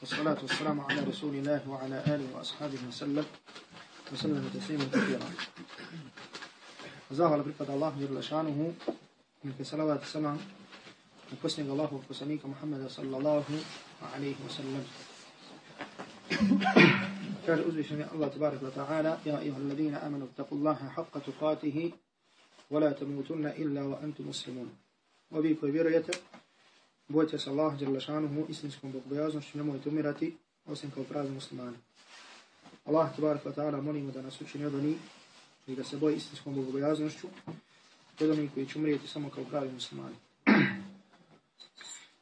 والصلاة والسلام على رسول الله وعلى آله وأصحابه وسلم. وسلم تسليما كثيرا. وزاغ لبركة الله جل شانه من كسلوات السلام من الله وكسنيك محمد صلى الله عليه وسلم كان أزوي شميع الله تبارك وتعالى يا أيها الذين آمنوا اتقوا الله حق تقاته ولا تموتن إلا وأنتم مسلمون وبيكو بريته bojte se Allah djelašanuhu istinskom bogbojaznošću, nemojte umirati osim kao pravi muslimani. Allah tabarak wa ta'ala molimo da nas učini od onih i da se boje istinskom bogobojaznošću, od onih koji će umrijeti samo kao pravi muslimani.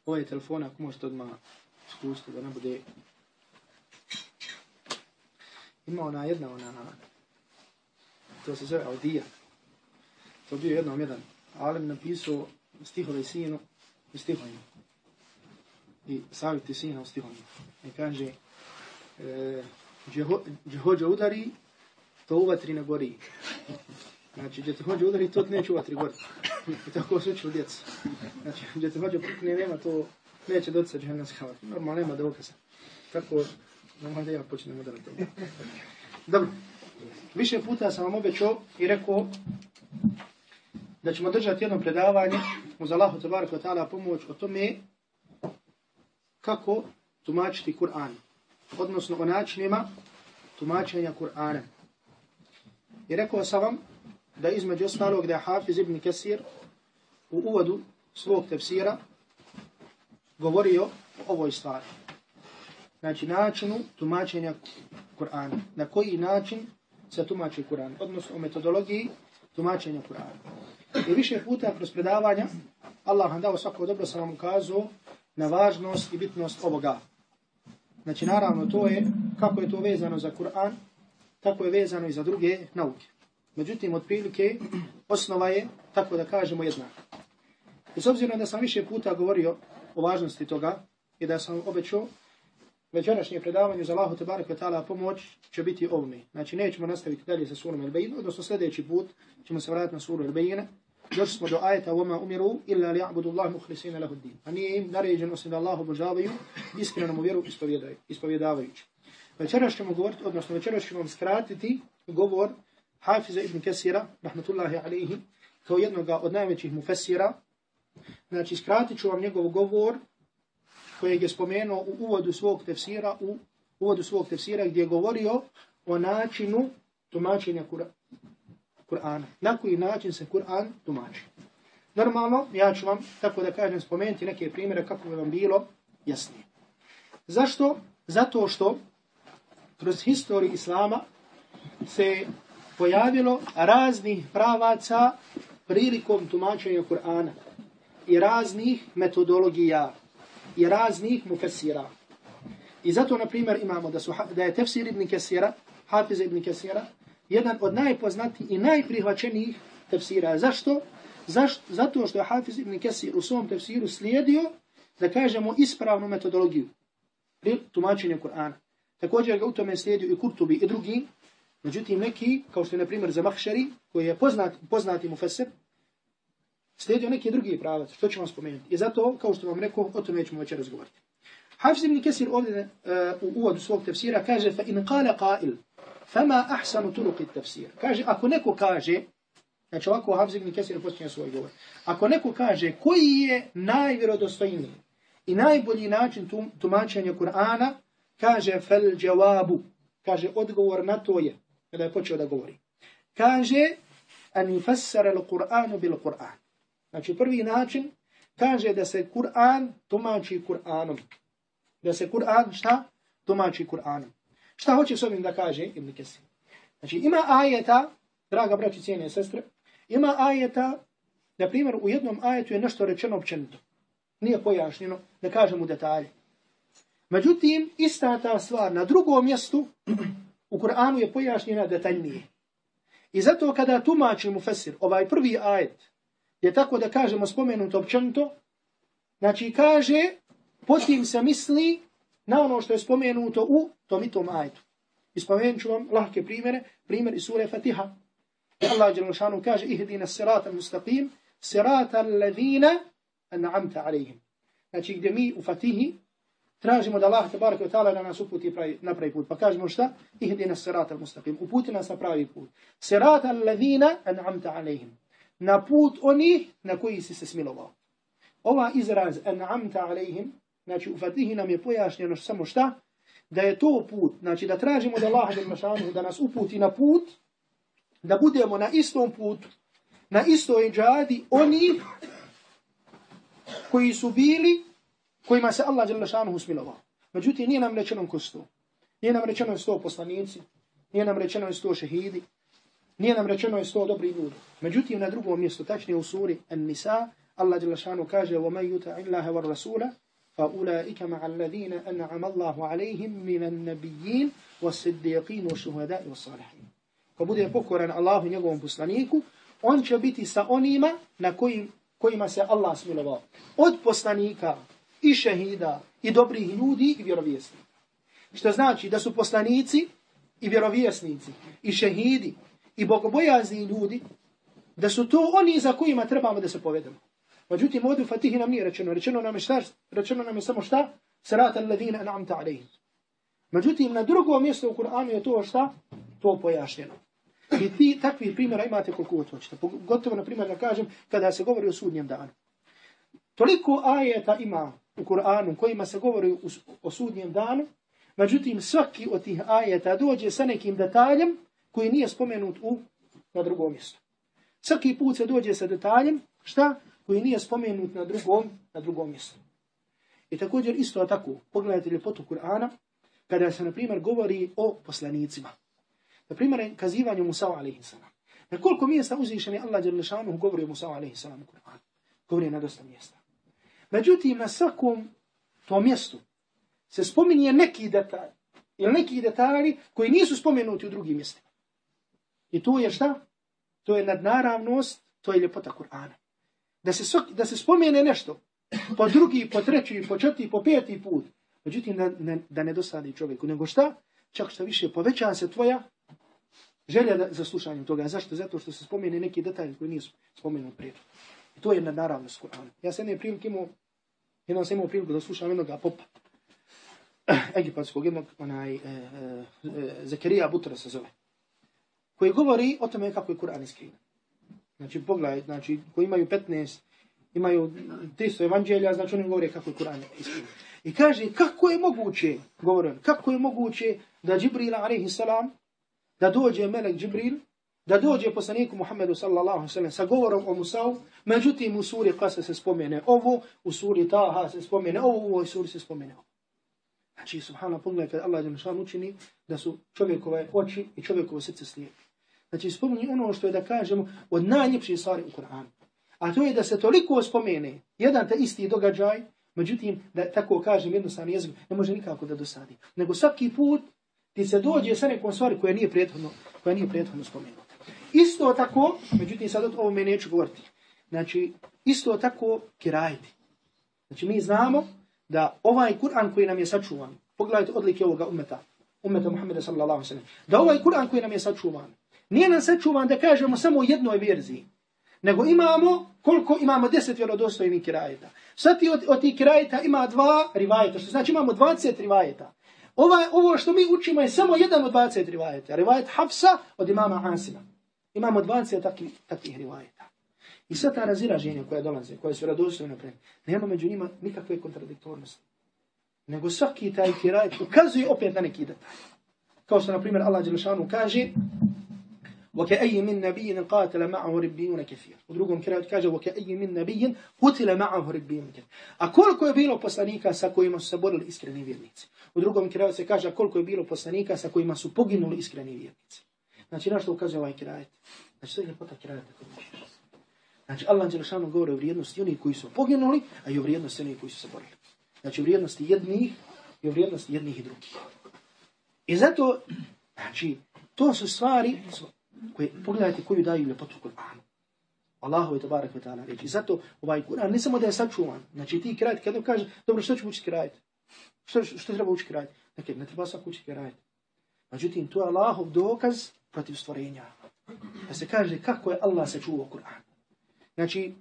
Ovo ovaj je telefon, ako možete odmah spustiti da ne bude... Ima ona jedna, ona... To se zove Audija. To bio jednom jedan alim napisao stihove sinu i stihovima. I savjeti sina u stihovima. I kaže, e, gdje hođa udari, to u vatri ne gori. Znači, gdje te hođe udari, to neće u vatri gori. I tako se učili djeca. Znači, gdje te hođe pukne, nema to, neće doći sa džahennamska vatri. Normalno, nema dokaza. Tako, normalno da ja počnem udarati to. Dobro. Više puta sam vam obećao i rekao da ćemo držati jedno predavanje uz Allahu tabaraka ta'ala pomoć o tome kako tumačiti Kur'an. Odnosno o načinima tumačenja Kur'ana. I rekao sam vam da između ostalog da je Hafiz ibn Kesir u uvodu svog tefsira govorio o ovoj stvari. Znači načinu tumačenja Kur'ana. Na koji način se tumači Kur'an. Odnosno o metodologiji tumačenja Kur'ana. I više puta kroz predavanja Allah vam dao svako dobro sam vam ukazao na važnost i bitnost ovoga. Znači naravno to je kako je to vezano za Kur'an tako je vezano i za druge nauke. Međutim, od prilike, osnova je, tako da kažemo, jednaka. I s obzirom da sam više puta govorio o važnosti toga i da sam obećao večerašnje predavanje za Allahu Tebarek Vatala pomoć će biti ovome. Znači, nećemo nastaviti dalje sa surom El-Bejina, odnosno sljedeći put ćemo se vratiti na suru El-Bejina. Došli smo do ajeta وَمَا umiru illa li ya'budu Allah mukhlisina lahu din. A nije im naređeno osim da Allahu obožavaju, iskreno mu vjeru ispovjedavajući. Večeras ćemo govoriti, odnosno večeras ćemo vam skratiti govor Hafiza ibn Kesira, rahmatullahi alaihi, kao jednog od najvećih mufesira. Znači, skratit ću vam njegov govor kojeg je spomenuo u uvodu svog tefsira, u uvodu svog tefsira gdje je govorio o načinu tumačenja Kur'ana. Na koji način se Kur'an tumači. Normalno, ja ću vam, tako da kažem, spomenuti neke primjere kako bi vam bilo jasnije. Zašto? Zato što kroz historiju Islama se pojavilo raznih pravaca prilikom tumačenja Kur'ana i raznih metodologija i raznih mufessira. I zato, na primjer, imamo da, su, da je tefsir ibn Kesira, Hafiz ibn Kesira, jedan od najpoznatijih i najprihvaćenijih tefsira. Zašto? Zašto? Zato što je Hafiz ibn Kesir u svom tefsiru slijedio, da kažemo, ispravnu metodologiju pri tumačenju Kur'ana. Također ga u tome slijedio i Kurtubi i drugi, međutim neki, kao što je na primjer Zamahšari, koji je poznat, poznati mu feser, slijedio neki drugi pravac, što ću vam spomenuti. I zato, kao što vam rekao, o tome ćemo večer razgovoriti. Hafiz ibn Kesir ovdje uh, u uvodu svog tefsira kaže fa in qala qail fama ahsanu turuq tafsir. Kaže ako neko kaže znači ovako Hafiz ibn Kesir počinje svoj govor. Ako neko kaže koji je najvjerodostojniji i najbolji način tum, tumačenja Kur'ana, kaže fel jawabu kaže odgovor na to je kada je počeo da govori. Kaže an yufassara al-Qur'an bil Qur'an. Znači prvi način kaže da se Kur'an tumači Kur'anom. Da se Kur'an šta? Tumači Kur'anom šta hoće s ovim da kaže Ibn Kesir znači ima ajeta draga braći cijene sestre ima ajeta na primjer u jednom ajetu je nešto rečeno općenito. Nije pojašnjeno da kažemo detalje. Međutim, ista ta stvar na drugom mjestu u Kur'anu je pojašnjena detaljnije. I zato kada tumači mu Fesir, ovaj prvi ajet, je tako da kažemo spomenuto općenito, znači kaže, potim se misli na ono što je spomenuto u tom i tom ajetu. I spomenut ću vam lahke primjere, primjer iz sure Fatiha. Allah Đelšanu kaže, ihdina sirata mustaqim, sirata alladhina an'amta alaihim. Znači gdje mi u Fatihi tražimo da Allah te barek ta'ala da nas uputi na pravi put. Pa kažemo šta? Ihdina sirata al-mustaqim. Uputi nas na pravi put. Sirata al-ladhina an'amta alaihim. Na put oni na koji si se smilovao. Ova izraz an'amta alaihim, znači u Fatihi nam je pojašnjeno samo šta? Da je to put, znači da tražimo da Allah da nas uputi na put, da budemo na istom putu, na istoj džadi, oni koji su bili kojima se Allah dželle šanuhu smilovao. Međutim, nije nam rečeno ko sto. Nije nam rečeno sto poslanici, nije nam rečeno sto šehidi, nije nam rečeno sto dobri ljudi. Međutim, na drugom mjestu, tačnije u suri An-Nisa, Allah dželle šanuhu kaže: "Wa man yuti Allaha فأولئك مع الذين أنعم الله عليهم من النبيين والصديقين والشهداء والصالحين was-siddiqin wash-shuhada'i was-salihin." Ko bude pokoran Allahu njegovom poslaniku, on će biti sa onima na kojim, kojima se Allah smilovao. Od poslanika, i šehida, i dobrih ljudi, i vjerovjesnika. Što znači da su poslanici, i vjerovjesnici, i šehidi, i bogobojazni ljudi, da su to oni za kojima trebamo da se povedemo. Međutim, ovdje u Fatihi nam nije rečeno. Rečeno nam je šta? Rečeno nam je samo šta? Sirata alladhina an'amta alejhim. Međutim, na drugom mjestu u Kur'anu je to šta? To pojašnjeno. I ti takvi primjera imate koliko god hoćete. Gotovo, na primjer, da kažem, kada se govori o sudnjem danu. Toliko ajeta ima u Kur'anu kojima se govori o sudnjem danu, međutim svaki od tih ajeta dođe sa nekim detaljem koji nije spomenut u na drugom mjestu. Svaki put se dođe sa detaljem, šta? Koji nije spomenut na drugom, na drugom mjestu. I također isto tako, pogledajte ljepotu Kur'ana, kada se, na primjer, govori o poslanicima. Na primjer, kazivanju Musa a.s. Na koliko mjesta uzvišen je Allah Đerlešanu govori o Musa a.s. u Kur'anu? Govori na dosta mjesta. Međutim, na svakom tom mjestu se spominje neki detalj ili neki detalji koji nisu spomenuti u drugim mjestima. I to je šta? To je nadnaravnost, to je ljepota Kur'ana. Da se, svak, da se spomene nešto po drugi, po treći, po četiri, po peti put. Međutim, da ne, da ne dosadi čovjeku. Nego šta? Čak što više poveća se tvoja želja da, za slušanjem toga. Zašto? Zato što se spomene neki detalj koji nije spomenut prije. I to je na naravno s Ja sam jedne prilike imao, jednom sam imao priliku da slušam jednog popa, egipatskog, jednog, onaj, e, e, e, Zakarija Butra se zove, koji govori o tome kako je Kur'an iskriven. Znači, pogledaj, znači, koji imaju 15, imaju 300 evanđelja, znači oni govore kako je Kur'an iskriven. I kaže, kako je moguće, govore, kako je moguće da Džibril, alaihi salam, da dođe Melek Džibril, da dođe poslaniku Muhammedu sallallahu alaihi sallam sa govorom o Musa'u, međutim u suri Qasa se spomene ovo, u suri Taha se spomene ovo, u ovoj suri se spomene ovo. Znači, subhanallah, pogledaj kad Allah je učini da su čovjekove oči i čovjekove srce slijepi. Znači, spomni ono što je da kažemo od najljepših stvari u Kur'anu. A to je da se toliko spomene jedan te isti događaj, međutim, da tako kažem jednostavno jezik, ne može nikako da dosadi. Nego svaki put ti se dođe sa nekom stvari koja nije prethodno, koja nije prethodno spomenuta. Isto tako, međutim sad o ovome neću govoriti, znači isto tako kirajiti. Znači mi znamo da ovaj Kur'an koji nam je sačuvan, pogledajte odlike ovoga umeta, umeta Muhammeda sallallahu sallam, da ovaj Kur'an koji nam je sačuvan, nije nam sačuvan da kažemo samo u jednoj verziji, nego imamo, koliko imamo deset vjerodostojnih kirajeta. Sad ti od, od tih kirajeta ima dva rivajeta, što znači imamo 20 rivajeta. Ova, ovo što mi učimo je samo jedan od 20 rivajeta. Rivajet Hafsa od imama Asima. Imamo 20 takvih, takvih rivajeta. I sva ta razilaženja koja dolaze, koja su radosne napred, nema među njima nikakve kontradiktornosti. Nego svaki taj kirajet ukazuje opet na neki detalj. Kao što, na primjer, Allah Đelešanu kaže وَكَأَيِّ مِنْ نَبِيٍ قَاتَلَ مَعَهُ رِبِّيُونَ كَثِيرٌ U drugom kirajetu kaže وَكَأَيِّ مِنْ نَبِيٍ قُتِلَ مَعَهُ رِبِّيُونَ كَثِيرٌ A koliko je bilo poslanika sa kojima su se borili iskreni vjernici? U drugom kirajetu se kaže koliko je bilo poslanika sa kojima su poginuli iskreni vjernici. Znači, na što ukazuje ovaj kirajet? Znači, to je ljepota kirajeta koji učiš. Znači, Allah Đelešanu govori o vrijednosti onih koji su poginuli, a i o vrijednosti onih koji su se borili. Znači, o vrijednosti jednih i o vrijednosti jednih i drugih. I zato, znači, to su stvari koje, pogledajte koju daju ljepotu Kur'anu. Allahu je tabarak wa ta'ala reći. Zato ovaj Kur'an ne samo da je sačuvan. Znači ti krajit, kada kaže, dobro, što ću učiti krajit? Što, što treba učiti krajit? Dakle, ne treba svak učiti krajit. Međutim, to je Allahov dokaz protiv stvorenja. Da se kaže kako je Allah sačuvao Kur'an. Znači,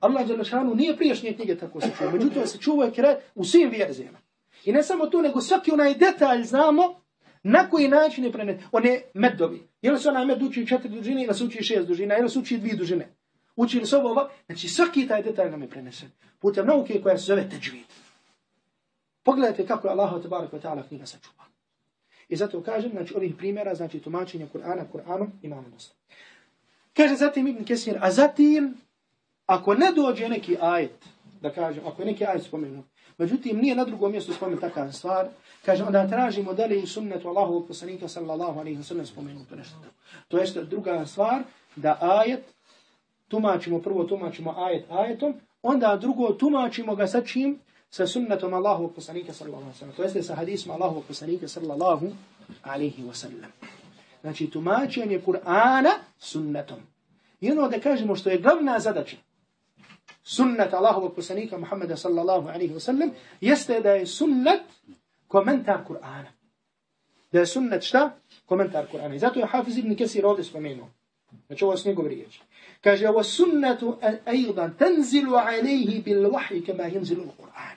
Allah Đelešanu nije priješnje knjige tako sačuvao. Međutim, sačuvao je kiraj u svim vjerzijama. I ne samo to, nego svaki onaj detalj znamo na koji način je prenet. One medovi. Je li se onaj med uči četiri dužine ili se uči šest dužina ili se uči dvije dužine? Uči li se ovo ovo? Znači svaki taj detalj nam je prenesen. Putem nauke koja se zove teđvid. Pogledajte kako je Allah tabarak wa ta'ala knjiga sačuva. I zato kažem, znači ovih primjera, znači tumačenja Kur'ana, Kur'anom imamo dosta. Kaže zatim Ibn Kesir, a zatim, ako ne dođe neki ajet, da kažem, ako je neki ajet spomenut, međutim nije na drugom mjestu spomenut takav stvar, kaže, onda tražimo da li je sunnetu Allahu poslanika sallallahu alaihi wa sallam spomenuto nešto. To je druga stvar, da ajet, tumačimo, prvo tumačimo ajet ajetom, onda drugo tumačimo ga sa čim? Sa sunnetom Allahu poslanika sallallahu alaihi wa sallam. To jeste sa hadisma Allahu poslanika sallallahu alaihi wa sallam. Znači, tumačenje Kur'ana sunnetom. I ono da kažemo što je glavna zadaća sunnet Allahovog poslanika Muhammeda sallallahu alaihi wa sallam, jeste da je sunnet komentar Kur'ana. Da je sunnet šta? Komentar Kur'ana. I zato je Hafiz ibn Kesir ovdje spomenuo. Znači ovo s njegov riječ. Kaže, ovo sunnetu ajdan tenzilu alaihi bil vahji kema jenzilu Kur'an.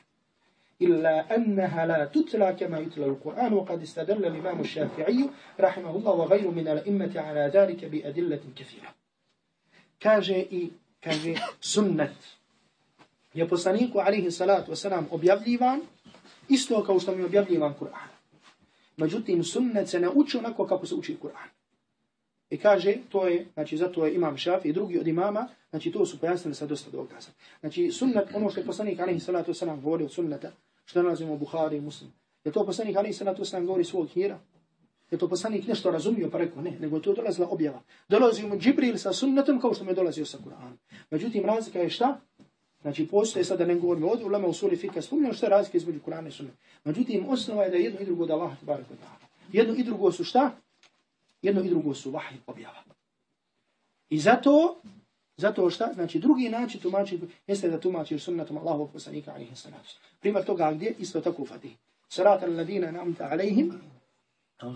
إلا أنها لا تتلى كما يتلى القرآن وقد استدل الإمام الشافعي رحمه الله وغيره من الأئمة على ذلك بأدلة كثيرة كاجي إي كاجي سنة je poslaniku alihi salatu wasalam objavljivan isto kao što mi je objavljivan Kur'an. Međutim, sunnet se ne uči onako kako se uči Kur'an. I kaže, to je, znači zato je imam šaf i drugi od imama, znači to su pojasnili sa dosta dokaza. Znači sunnet, ono što je poslanik alihi salatu wasalam govori od sunneta, što nalazimo u Buhari i Muslim. Je to poslanik alihi salatu wasalam govori svog knjira? Je to poslanik nešto razumio pa rekao ne, nego to je dolazila objava. Dolazi mu Džibril sa sunnetom kao što me dolazio sa Kur'anom. Međutim, razlika je šta? Znači, postoje sada da ne govorimo od ulema usuli fika, spominjamo što je razlika između Kur'ana i sunne. Međutim, osnova je da jedno i drugo od Allah, tabarak wa ta'ala. Jedno i drugo su šta? Jedno i drugo su vahij objava. I zato, zato šta? Znači, drugi način tumači, jeste da tumačiš sunnatom Allahu poslanika alihi sallatu. Primar toga gdje? Isto tako u fatih. Sarat al-ladina namta alaihim,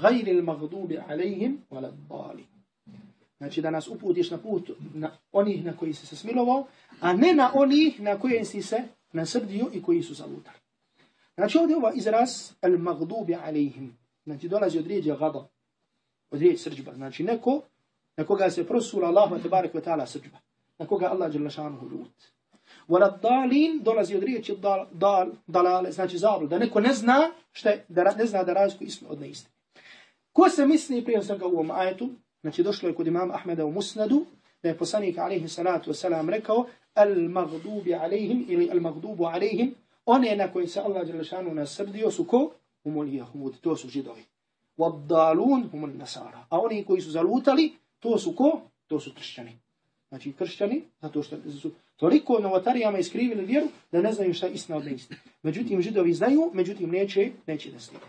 gajri al-maghdubi alaihim, wala dali. Znači da nas uputiš na put na onih na koji si se smilovao, a ne na onih na koje si se nasrdio i koji su zalutali. Znači ovdje ovaj izraz al-maghdubi alejhim. Znači dolazi od riječi gada, od riječi srđba. Znači neko na koga se prosula Allah te barek ve ta'ala srđba. Na koga Allah dželle šanuhu ljut. Wala dalin dolazi od riječi dal, dal, dalale, znači zablu, da neko ne zna šta da ne zna da razliku istinu od neistine. Ko se misli prije svega u ovom ajetu? Znači došlo je kod imama Ahmeda u Musnadu, da je poslanik alaihi salatu wasalam rekao al-maghdubi alaihim ili al-maghdubu alaihim, one na koji se Allah Đelešanu nasrdio su ko? Humul jahud, to su židovi. Waddalun humul nasara. A oni koji su zalutali, to su ko? To su kršćani. Znači kršćani, zato što su toliko novotarijama iskrivili vjeru, da ne znaju šta je istina od neistina. Međutim, židovi znaju, međutim, neće, neće da slijede.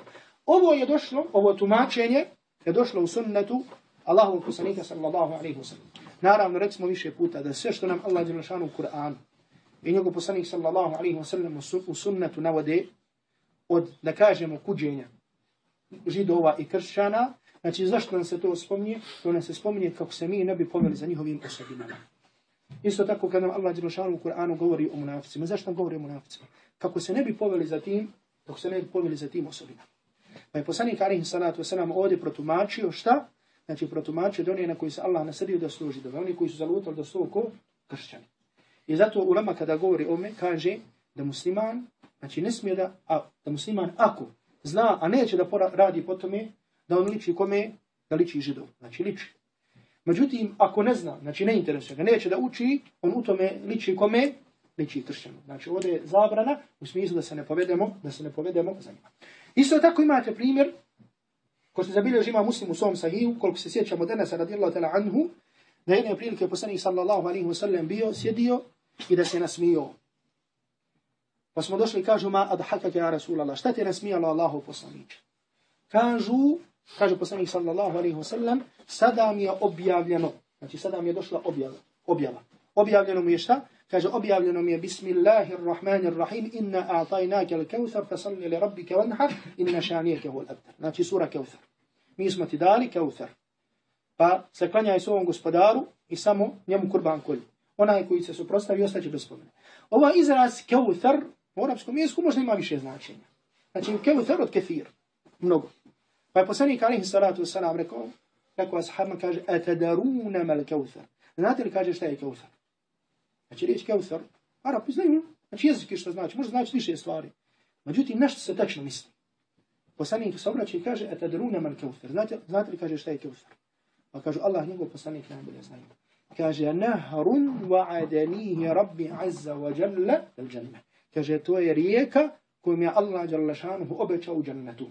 Ovo je došlo, ovo tumačenje, je došlo u sunnetu Allahov poslanika sallallahu alaihi wa sallam. Naravno, recimo više puta da sve što nam Allah djelašanu u Kur'anu i njegov poslanik sallallahu alaihi wa sallam u sunnetu navode od, da kažemo, kuđenja židova i kršćana, znači zašto nam se to spominje? To nam se spominje kako se mi ne bi poveli za njihovim osobinama. Isto tako kada nam Allah djelašanu u Kur'anu govori o munaficima. Zašto nam govori o munaficima? Kako se ne bi poveli za tim, kako se ne bi poveli za tim osobinama. Pa je poslanik alaihi salatu wa sallam ovdje protumačio šta? Znači protumačio da oni na koji se Allah nasrdio da su da oni koji su zalutali da su ko kršćani. I zato ulema kada govori o kaže da musliman, znači ne smije da, a, da musliman ako zna, a neće da pora, radi po tome, da on liči kome, da liči židov, znači liči. Međutim, ako ne zna, znači ne interesuje ga, neće da uči, on u tome liči kome, liči kršćanu. Znači ovdje je zabrana u smislu da se ne povedemo, da se ne povedemo za njima. Isto tako imate primjer ko se zabilježi ima muslim u svom sahiju, koliko se sjećamo danas radijallahu ta'la anhu, da jedne prilike poslanik sallallahu alaihi wa sallam bio, sjedio i da se nasmio. Pa smo došli i kažu, ma adhakake ja Rasulallah, šta ti je nasmijalo Allahu poslaniče? Kažu, kaže poslanik sallallahu alaihi wa sallam, sada mi je objavljeno, znači sada mi je došla objava, objava. Objavljeno mi je šta? Kaže, objavljeno mi je Bismillahirrahmanirrahim, inna a'tajnake al-kawthar, fasalli li rabbike vanhar, inna šanijeke hu al-abtar. Znači, sura Kawthar. Mi smo ti dali Kawthar. Pa se klanjaj svom gospodaru i samo njemu kurban kolji. Onaj koji se suprostavi, ostaće bez spomene. Ova izraz Kawthar, u arabskom jeziku možda ima više značenja. Znači, kevther od kefir. Mnogo. Pa je poslanik alihi salatu wasalam rekao, rekao ashabima kaže, atadaruna mal kevther. Znate li kaže šta je kevther? Znači, riječ kevther, Arapi znaju, znači jezik što znači, može znači više stvari. Međutim, nešto se tačno misli. Poslanik se obraća i kaže, atadaruna mal kevther. Znate, znate li kaže šta je kevther? Pa kaže, Allah njegov poslanik najbolje znaju. Kaže, nahrun wa'adanihi rabbi azza wa jalla al jannah. Kaže, to je rijeka kojom je Allah jalla šanuhu obećao u džennetu.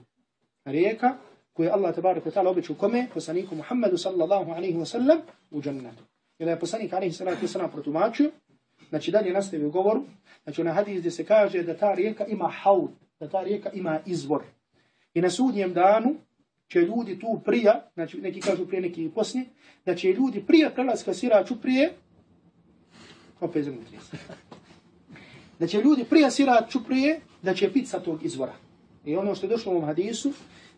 Rijeka koju je Allah tabarak wa ta'ala obećao kome? Poslaniku Muhammedu sallallahu alaihi wa sallam u džennetu. I da je poslanik alaihi sallatu wa sallam protumačio, znači dalje nastavi u govoru, znači na hadis gdje se kaže da ta rijeka ima haud, da ta rijeka ima izvor. I na sudnjem danu će ljudi tu prija, znači neki kažu prije, neki poslije, da će ljudi prije prelaska siraču prije, opet zemlju da će ljudi prije siraču prije, da će pit sa tog izvora. I ono što je došlo u ovom hadisu,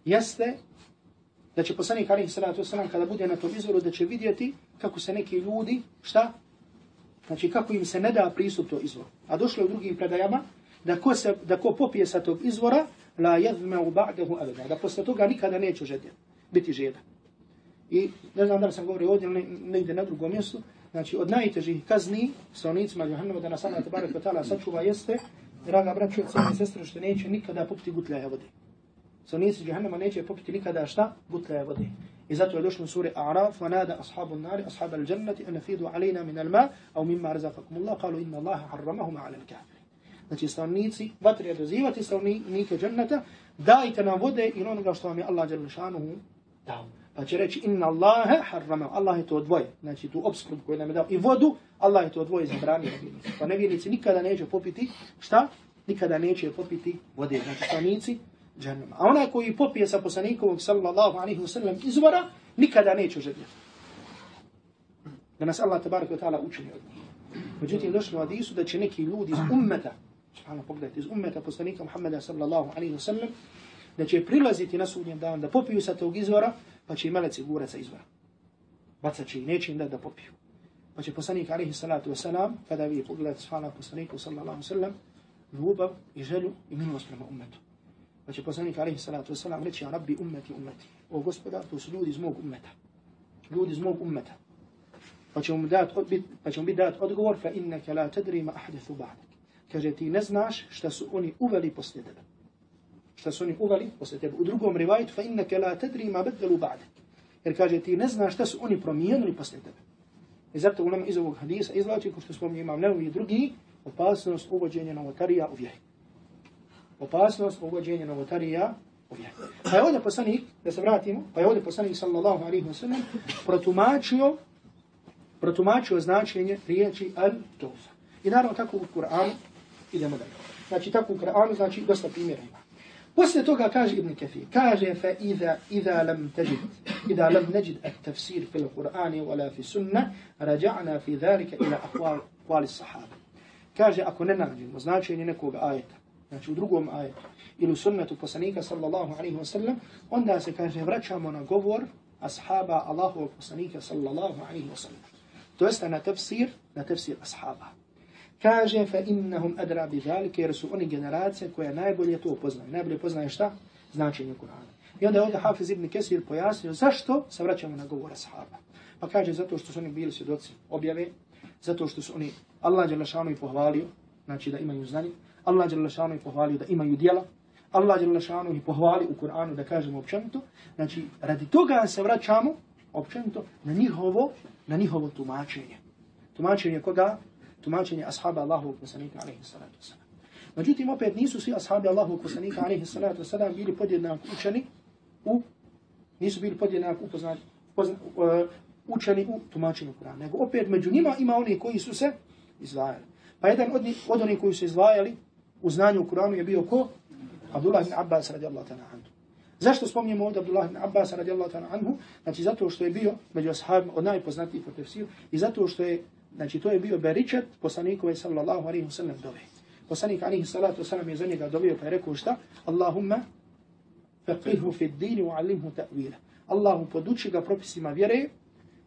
jeste da će poslanik Ali Salatu Salam kada bude na tom izvoru, da će vidjeti kako se neki ljudi, šta? Znači kako im se ne da pristup to izvoru. A došlo je u drugim predajama, da ko, se, da ko popije sa tog izvora, la jedme u ba'dehu abeda. Da posle toga nikada neće žedjen, biti žeda. I ne znam da li sam govorio ovdje, ne, ne ide na drugom mjestu, znači od najtežih kazni stanovnicima Johannama da nas Allah tabarak ta'ala sačuva jeste, draga braćo, cijeli sestre, što neće nikada popiti gutljaja vode. Stanovnici Johannama neće popiti nikada šta? Gutljaja vode. I zato je došlo u suri A'raf, وَنَادَ أَصْحَابُ النَّارِ أَصْحَابَ الْجَنَّةِ أَنَ فِيدُوا عَلَيْنَا مِنَ الْمَاءِ أَوْ مِمَّا رَزَقَكُمُ اللَّهُ قَالُوا إِنَّ اللَّهَ حَرَّمَهُمَا عَلَى الْكَافِرِ Znači stanovnici, vatre je dozivati stanovnike dženneta, dajte nam vode i onoga što vam je Allah Đalešanuhu dao. Pa će reći, inna Allahe harrama, Allah je to odvoje. Znači tu obskrb koju nam je dao i vodu, Allah je to odvoje za brani nevjernici. Pa nevjernici nikada neće popiti, šta? Nikada neće popiti vode. Znači stanovnici džennema. A onaj koji popije sa poslanikovog sallallahu alaihi wasallam izvora, nikada neće žedjeti. Da nas Allah tabarak wa ta'ala učini od njih. Međutim, došlo u hadisu da će neki ljudi iz ummeta, subhano pogledajte, iz ummeta poslanika Muhammeda sallallahu alaihi wa sallam, da će prilaziti na sudnjem dan, da popiju sa tog izvora, pa će i meleci gurat sa izvora. Bacat će i neće im da da popiju. Pa će poslanik alaihi salatu wa sallam, kada vi pogledajte subhano poslaniku sallallahu alaihi wa sallam, ljubav i želju i milost prema ummetu. Pa će poslanik alaihi salatu wa sallam reći, ja rabbi ummeti ummeti. O gospoda, to su ljudi iz mog ummeta. Ljudi iz mog ummeta pa ćemo mu biti dati odgovor fa innaka la tadri ma ahdathu ba'dak. Kaže ti ne znaš šta su oni uveli posle tebe. Šta su oni uveli posle tebe. U drugom rivajetu fa innaka la tadri ma badalu ba'de. Jer kaže ti ne znaš šta su oni promijenili posle tebe. I zato ulema iz ovog hadisa izlači, ko što spominje imam nevi i drugi, opasnost uvođenja novotarija u vjeri. Opasnost uvođenja novotarija u vjeri. Pa je ovdje poslanik, da se vratimo, pa je ovdje poslanik sallallahu alaihi wa sallam protumačio protumačio značenje riječi al-tufa. I naravno tako u Kur'anu idemo dalje. Znači tako u Kur'anu znači dosta primjera ima. Poslije toga kaže Ibn Kathir, kaže fa iza, iza lam tajid, iza lam najid at tafsir fil Kur'ani wala fi sunna, raja'na fi dhalika ila ahvali sahaba. Kaže ako ne nađemo značenje nekog ajeta, znači u drugom ajetu, ili u sunnetu poslanika sallallahu alaihi wa sallam, onda se kaže vraćamo na govor ashaba Allahovog poslanika sallallahu alaihi wa sallam. To jeste na tefsir, na tefsir ashaba. Kaže, fa innahum adra bi zalike, jer su oni generacija koja najbolje to poznaje. Najbolje poznaje šta? Značenje Kur'ana. I onda je ovdje Hafiz ibn Kesir pojasnio zašto se vraćamo na govor ashaba. Pa kaže, zato što su oni bili svjedoci objave, zato što su oni, Allah dželle šanu i pohvalio, znači da imaju znanje, Allah dželle šanu i pohvalio da imaju dijela, Allah dželle šanu i pohvali u Kur'anu da kažemo općenito, znači radi toga se vraćamo općenito na njihovo na njihovo tumačenje. Tumačenje koga? Tumačenje ashaba Allahovog poslanika alaihi salatu wasalam. Međutim, opet nisu svi ashabi Allahovog poslanika alaihi salatu wasalam bili podjednako učeni u, nisu bili podjednako upoznati, pozna, uh, e, učeni u tumačenju Kur'ana. Nego opet među njima ima oni koji su se izdvajali. Pa jedan od, od onih koji su izdvajali u znanju Kur'anu je bio ko? Abdullah ibn Abbas radijallahu ta'ala anhu. Zašto spomnimo ovdje Abdullah ibn Abbas radijallahu ta'ala anhu? Znači zato što je bio među ashabima od najpoznatijih po tefsiru i zato što je, znači to je bio beričet poslanikove sallallahu alaihi wa sallam dove. Poslanik alaihi salatu wa sallam je za njega dovio pa je rekao šta? Allahumma faqihhu fi dini wa alimhu ta'wila. Allahu poduči ga propisima vjere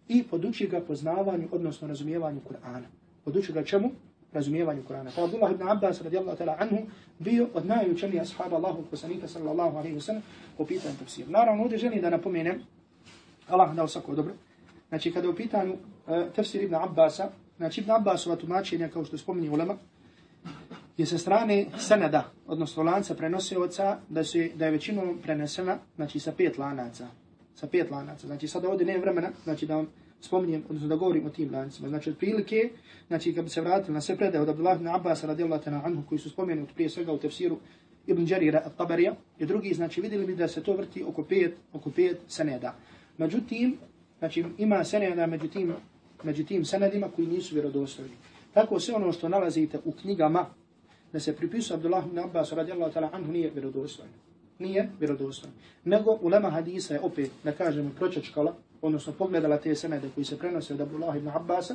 i poduči ga poznavanju, odnosno razumijevanju Kur'ana. Poduči ga čemu? razumijevanju Kur'ana. Pa Abdullah ibn Abbas radijallahu ta'ala anhu bio od najučenija ashaba Allahu poslanika sallallahu alaihi wa sallam po pitanju tafsir. Naravno, ovdje želim da napomenem, Allah dao svako dobro, znači kada je u pitanju uh, tefsir ibn Abbasa, znači ibn Abbasova tumačenja, kao što spominje ulema, je sa strane senada, odnosno lanca prenosioca, da, su, da je većinom prenesena, znači sa pet lanaca. Sa pet lanaca. Znači sada ovdje nema vremena, znači da vam spominjem, odnosno da govorim o tim lancima. Znači od prilike, znači kad bi se vratili na sve predaje od Abdullah ibn Abbas radijallahu ta'ala anhu, koji su spomenuti prije svega u tefsiru Ibn Đarira al-Tabarija, i drugi, znači vidjeli bi da se to vrti oko pet, oko pet seneda. Međutim, znači ima seneda među tim, među tim senedima koji nisu vjerodostojni. Tako sve ono što nalazite u knjigama da se pripisuje Abdullah ibn Abbas radijallahu ta'ala anhu nije vjerodostojno. Nije vjerodostojno. Nego ulema hadisa je opet, da kažemo, pročačkala, odnosno pogledala te senede koji se prenose od Abdullah ibn Abbas,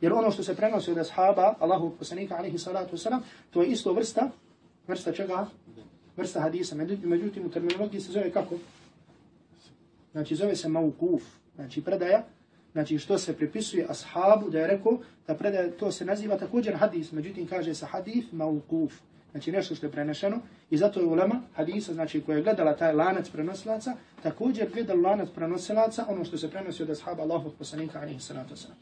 jer ono što se prenosi od ashaba, Allahu poslanika alaihi salatu wasalam, to je isto vrsta, vrsta čega? Vrsta hadisa. Međutim, u terminologiji se zove kako? Znači, zove se maukuf. Znači, predaja, znači što se pripisuje ashabu, da je rekao, da predaja, to se naziva također hadis, međutim kaže se hadif maukuf, znači nešto što je prenešeno, i zato je ulema hadisa, znači koja je gledala taj lanac prenosilaca, također gledala lanac prenosilaca, ono što se prenosi od ashaba Allahog poslanika, alihi salatu wasalam.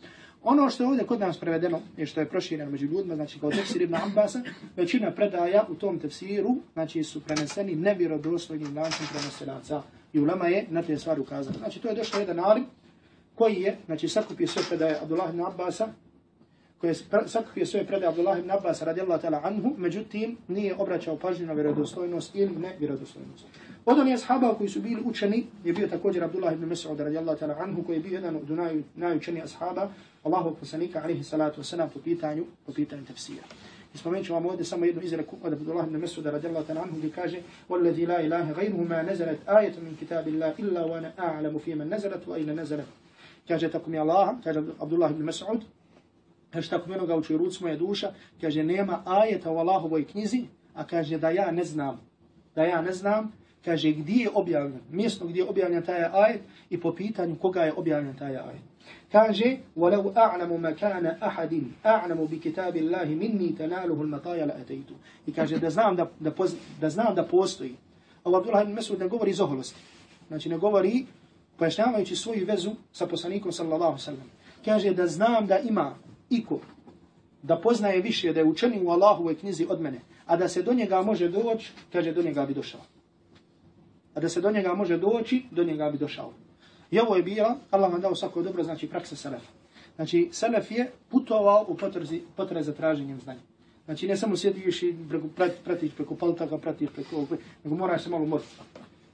Ono što je ovdje kod nas prevedeno i što je prošireno među ljudima, znači kao tefsir ibn Abbasa, većina predaja u tom tefsiru, znači su preneseni nevjerodostojnim lancem prenosilaca. I ulema je na te stvari ukazala. Znači to je došlo jedan alim, koji je, znači sakupio sve predaje Abdullah ibn Abbasa, koji je sakupio sve predaje Abdullah ibn Abbas radijallahu ta'ala anhu, međutim nije obraćao pažnju na vjerodostojnost ili ne vjerodostojnost. Od onih ashaba koji su bili učeni je bio također Abdullah ibn Mas'ud radijallahu ta'ala anhu, koji je bio jedan od naj, najučenijih ashaba Allahu poslanika alaihi salatu wasalam po pitanju, po pitanju tafsira. Ispomenut ću vam ovdje samo jednu izreku od Abdullah ibn Mas'ud radijallahu ta'ala anhu gdje kaže وَالَّذِي لَا إِلَهِ غَيْرُهُ مَا نَزَلَتْ آيَةٌ مِنْ كِتَابِ اللَّهِ إِلَّا وَأَنَا أَعْلَمُ فِي مَنْ نَزَلَتْ وَأَيْنَ نَزَلَتْ kaže tako mi Allah, kaže Abdullah ibn Mas'ud, kaže tako mi onoga uči ruc moje duša, kaže nema ajeta u Allahovoj knjizi, a kaže da ja ne znam, da ja ne znam, kaže gdje je objavljen, mjesto gdje je objavljen taj ajet i po pitanju koga je objavljen taj ajet. Kaže, وَلَوْ أَعْلَمُ مَكَانَ أَحَدٍ أَعْلَمُ بِكِتَابِ اللَّهِ مِنِّي تَنَالُهُ الْمَطَايَ لَأَتَيْتُ I kaže da znam da, da, poz, da znam da postoji. A Abdullah ibn Mas'ud ne govori iz oholosti. Znači ne govori pojašnjavajući svoju vezu sa poslanikom sallallahu sallam. Kaže da znam da ima iko da poznaje više, da je učenim u Allahovoj knjizi od mene, a da se do njega može doći, kaže do njega bi došao. A da se do njega može doći, do njega bi došao. I ovo je bila, Allah vam dao svako dobro, znači praksa Selefa. Znači, Selef je putovao u potrezi, potrezi za traženjem znanja. Znači, ne samo sjediš i preko, pratiš preko paltaka, pratiš preko, nego moraš se malo morati.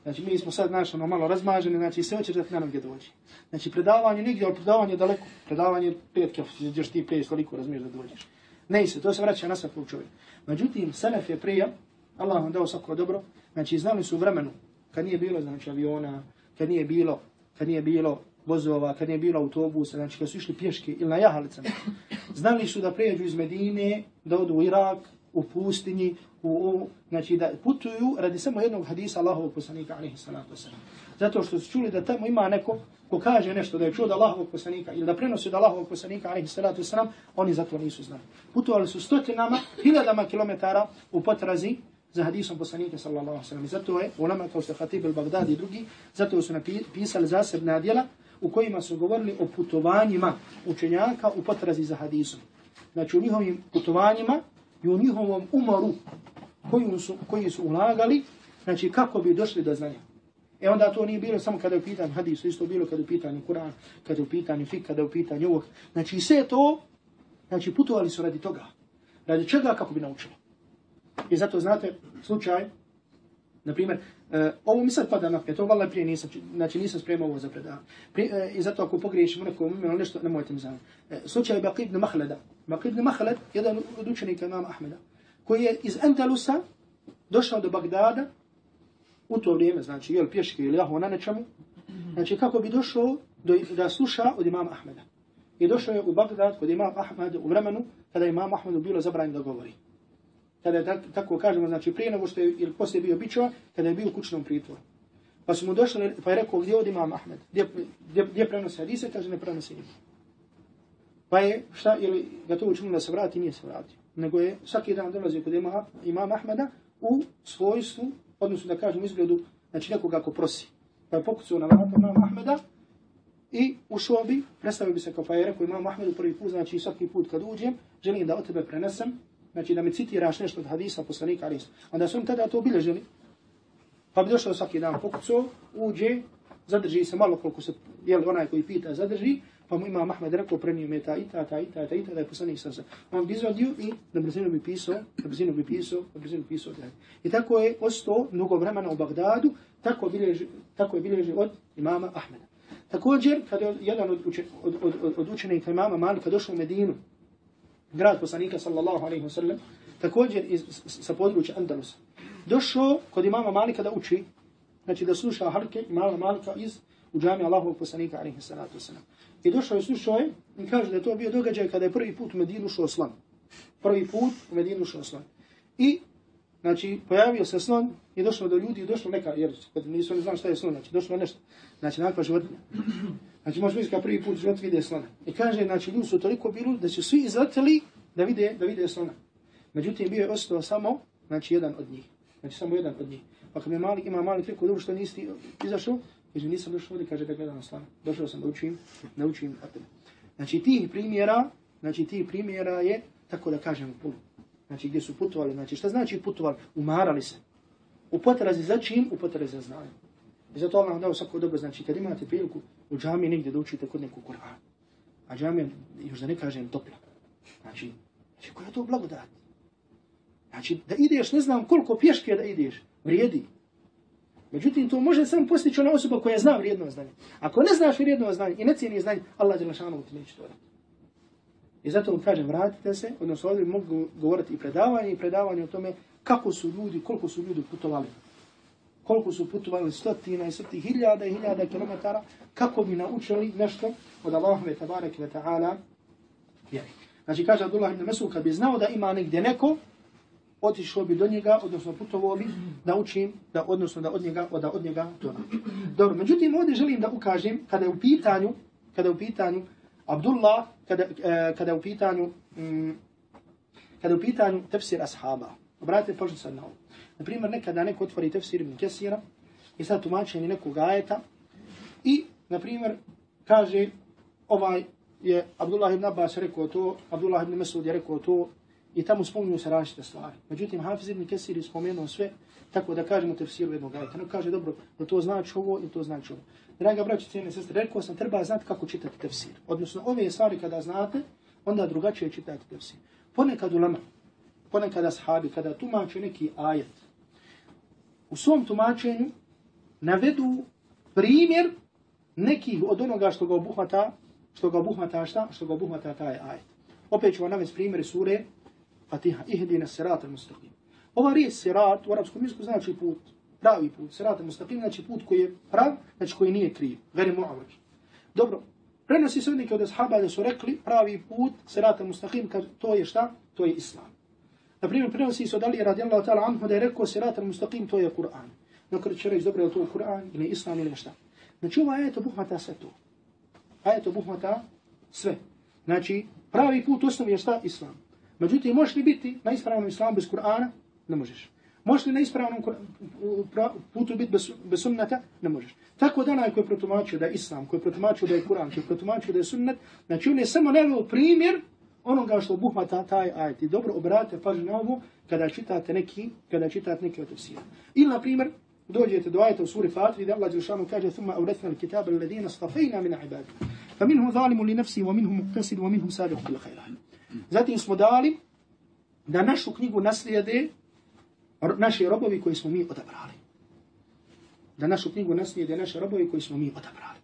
Znači, mi smo sad naš ono malo razmaženi, znači sve hoćeš da ti nam gdje dođi. Znači, predavanje nigdje, ali predavanje daleko. Predavanje pet kef, gdješ ti prije koliko razmiješ da dođeš. Ne se, to se vraća na svakog čovjeka. Međutim, Selef je prija, Allah vam dao svako dobro, znači znali su vremenu, kad nije bilo znači aviona, kad nije bilo, kad nije bilo vozova, kad nije bilo autobusa, znači kad su išli pješke ili na jahalicama, znali su da pređu iz Medine, da odu u Irak, u pustinji, u, u, znači da putuju radi samo jednog hadisa Allahovog poslanika, alaihi salatu wasalam. Zato što su čuli da tamo ima neko ko kaže nešto da je čuo da Allahovog poslanika ili da prenosi da Allahovog poslanika, alaihi salatu wasalam, oni zato nisu znali. Putovali su stotinama, hiljadama kilometara u potrazi za hadisom poslanika sallallahu alaihi wasallam. Zato je ulama kao što Khatib al-Baghdadi i drugi, zato su napisali zasebna djela u kojima su govorili o putovanjima učenjaka u potrazi za hadisom. Znači u njihovim putovanjima i u njihovom umoru koji su, koji su ulagali, znači kako bi došli do znanja. E onda to nije bilo samo kada je u pitanju hadis, isto bilo kada je u pitanju Kur'an, kada je u pitanju fik, kada je u pitanju ovog. Znači sve to, znači putovali su radi toga. Radi čega kako bi naučili. I zato znate slučaj, na primjer, uh, e, ovo mi sad pada na pet, ovo valjda prije nisam, znači nisam spremao ovo za predavanje. Uh, I zato ako pogriješim u nekom imenu nešto, nemojte mi zanimati. Uh, slučaj Baqib ibn Mahleda. Baqib ibn Mahled, jedan od učenika imama Ahmeda, koji je iz Andalusa došao do Bagdada u to vrijeme, znači jel pješke ili jahu na nečemu, znači kako bi došao do, da sluša od imama Ahmeda. I došao je u Bagdad kod imama Ahmeda u vremenu kada imam Ahmedu bilo zabranjeno da govori kada je tako kažemo, znači prije nego što je ili poslije bio bićova, kada je bio u kućnom pritvoru. Pa su mu došli, pa je rekao, gdje od imam Ahmed? Gdje, gdje, gdje prenose hadise? Kaže, ne prenosi njima. Pa je, šta, ili ga to učinilo da se vrati, nije se vratio. nego je svaki dan dolazio kod ima, imam Ahmeda u svojstvu, odnosno da kažem izgledu, znači nekoga ko prosi. Pa je pokucao na vrata imam Ahmeda i ušao bi, predstavio bi se kao pa je rekao imam Ahmedu prvi put, znači svaki put kad uđem, želim da od tebe prenesem, znači da mi citiraš nešto od hadisa poslanika ali Onda su im tada to obilježili. Pa bi došao svaki dan pokucao, uđe, zadrži se malo koliko se, jel onaj koji pita zadrži, pa mu ima Mahmed rekao, prenio me ta i ta, ta i ta, ta i ta, da je poslanik sam se. On bi izvadio i na brzinu bi pisao, na brzinu bi pisao, na brzinu bi pisao. Da. I tako je ostao mnogo vremena u Bagdadu, tako, bilježi, tako je bilježi od imama Ahmeda. Također, kada je jedan od, uče, od, od, od, od učenika imama Malika došao u Medinu, grad poslanika sallallahu alaihi wasallam, također iz, sa područja Andalusa, došao kod imama Malika da uči, znači da sluša harke imama Malika iz u džami Allahovog poslanika alaihi salatu wasallam. I došao je slušao je i kaže da je to bio događaj kada je prvi put u Medinu ušao slan. Prvi put u Medinu ušao slan. I znači pojavio se slon i došlo do ljudi i došlo neka, jer nisu ne znam šta je slon, znači došlo nešto, znači nekakva životinja. Znači možeš misliti prvi put život vide slona. I kaže, znači ljudi su toliko bili da su svi izleteli da vide, da vide slona. Međutim, bio je ostao samo, znači jedan od njih. Znači samo jedan od njih. Pa kad mi mali, ima mali rekao, dobro što nisi izašao, kaže, nisam došao ovdje, kaže da gledam slona. Došao sam da učim, da učim o tebe. Znači tih primjera, znači tih primjera je, tako da kažemo, puno. Znači gdje su putovali, znači šta znači putovali? Umarali se. U potrazi za čim? U potrazi za znanje. I zato Allah dao svako dobro, znači kad imate priliku u džami negdje da učite kod nekog Kur'ana. A džami još da ne kažem topla. Znači, znači koja je to blagodat? Znači da ideš, ne znam koliko pješke da ideš, vrijedi. Međutim, to može samo postići ona osoba koja zna vrijedno znanje. Ako ne znaš vrijedno znanje i ne cijeni znanje, Allah je lašanu ti neće to raditi. I zato vam kažem, vratite se, odnosno ovdje mogu govoriti i predavanje i predavanje o tome kako su ljudi, koliko su ljudi putovali. Koliko su putovali stotina i stoti hiljada i hiljada kilometara, kako bi naučili nešto od Allahove tabareke ve ta'ala vjeri. Znači kaže Abdullah ibn Mesud, kad bi znao da ima negdje neko, otišao bi do njega, odnosno putovao bi da učim, da, odnosno da od njega, da od njega to. Dobro, međutim ovdje želim da ukažem, kada je u pitanju, kada je u pitanju Abdullah, kada, eh, kada u pitanju, mm, kada u pitanju tefsir ashaba, obratite pažnju sad na ovo. Naprimjer, nekada neko otvori tefsir ibn Kesira i sad tumačenje nekog ajeta i, na primjer, kaže ovaj je Abdullah ibn Abbas rekao to, Abdullah ibn Mesud je rekao to i tamo spominju se različite stvari. Međutim, Hafiz ibn Kesir je spomenuo sve tako da kažemo tefsiru jednog ajeta. No kaže, dobro, da to znači ovo ili to znači ovo. Draga braći, cijene sestre, rekao sam, treba znati kako čitati tefsir. Odnosno, ove stvari kada znate, onda drugačije čitati tefsir. Ponekad u lama, ponekad ashabi, kada tumače neki ajet, u svom tumačenju navedu primjer nekih od onoga što ga obuhvata, što ga obuhvata šta? Što ga obuhvata taj ajet. Opet ću vam navesti primjer sure Fatiha, ihdina sirat mustaqim. Ova riječ sirat u arapskom jeziku znači put pravi put, sirat mustaqim, znači put koji je prav, znači koji nije kriv, veri mu'avrž. Dobro, prenosi se neke od ashaba da su rekli pravi put, sirat mustaqim, kad to je šta? To je islam. Na primjer, prenosi se od Ali radijallahu ta'ala anhu da je rekao sirat mustaqim, to je Kur'an. Nakon će reći, dobro, je to Kur'an ili islam ili šta. Znači, ova ajet obuhmata sve to. Ajet obuhmata sve. Znači, pravi put osnovi je šta? Islam. Međutim, može li biti na ispravnom islamu bez Kur'ana? Ne možeš. Možeš li na ispravnom putu biti bez, sunnata? Ne možeš. Tako da onaj koji je protumačio da je islam, koji je protumačio da je kuran, koji je protumačio da je sunnat, znači on je samo neveo primjer onoga što obuhvata taj ajet. I dobro obratite pažnju na ovo kada čitate neki, kada čitate neki od tefsira. Ili, na primjer, dođete do ajeta u suri Fatri, da Allah Đelšanu kaže ثم أورثنا الكتاب الذين اصطفينا من عبادنا فمنهم ظالم لنفسه ومنهم مقتصد ومنهم سابق بالخيرات. Zatim smo dali da našu knjigu naslijede naši robovi koji smo mi odabrali. Da našu knjigu naslijede naše robovi koji smo mi odabrali.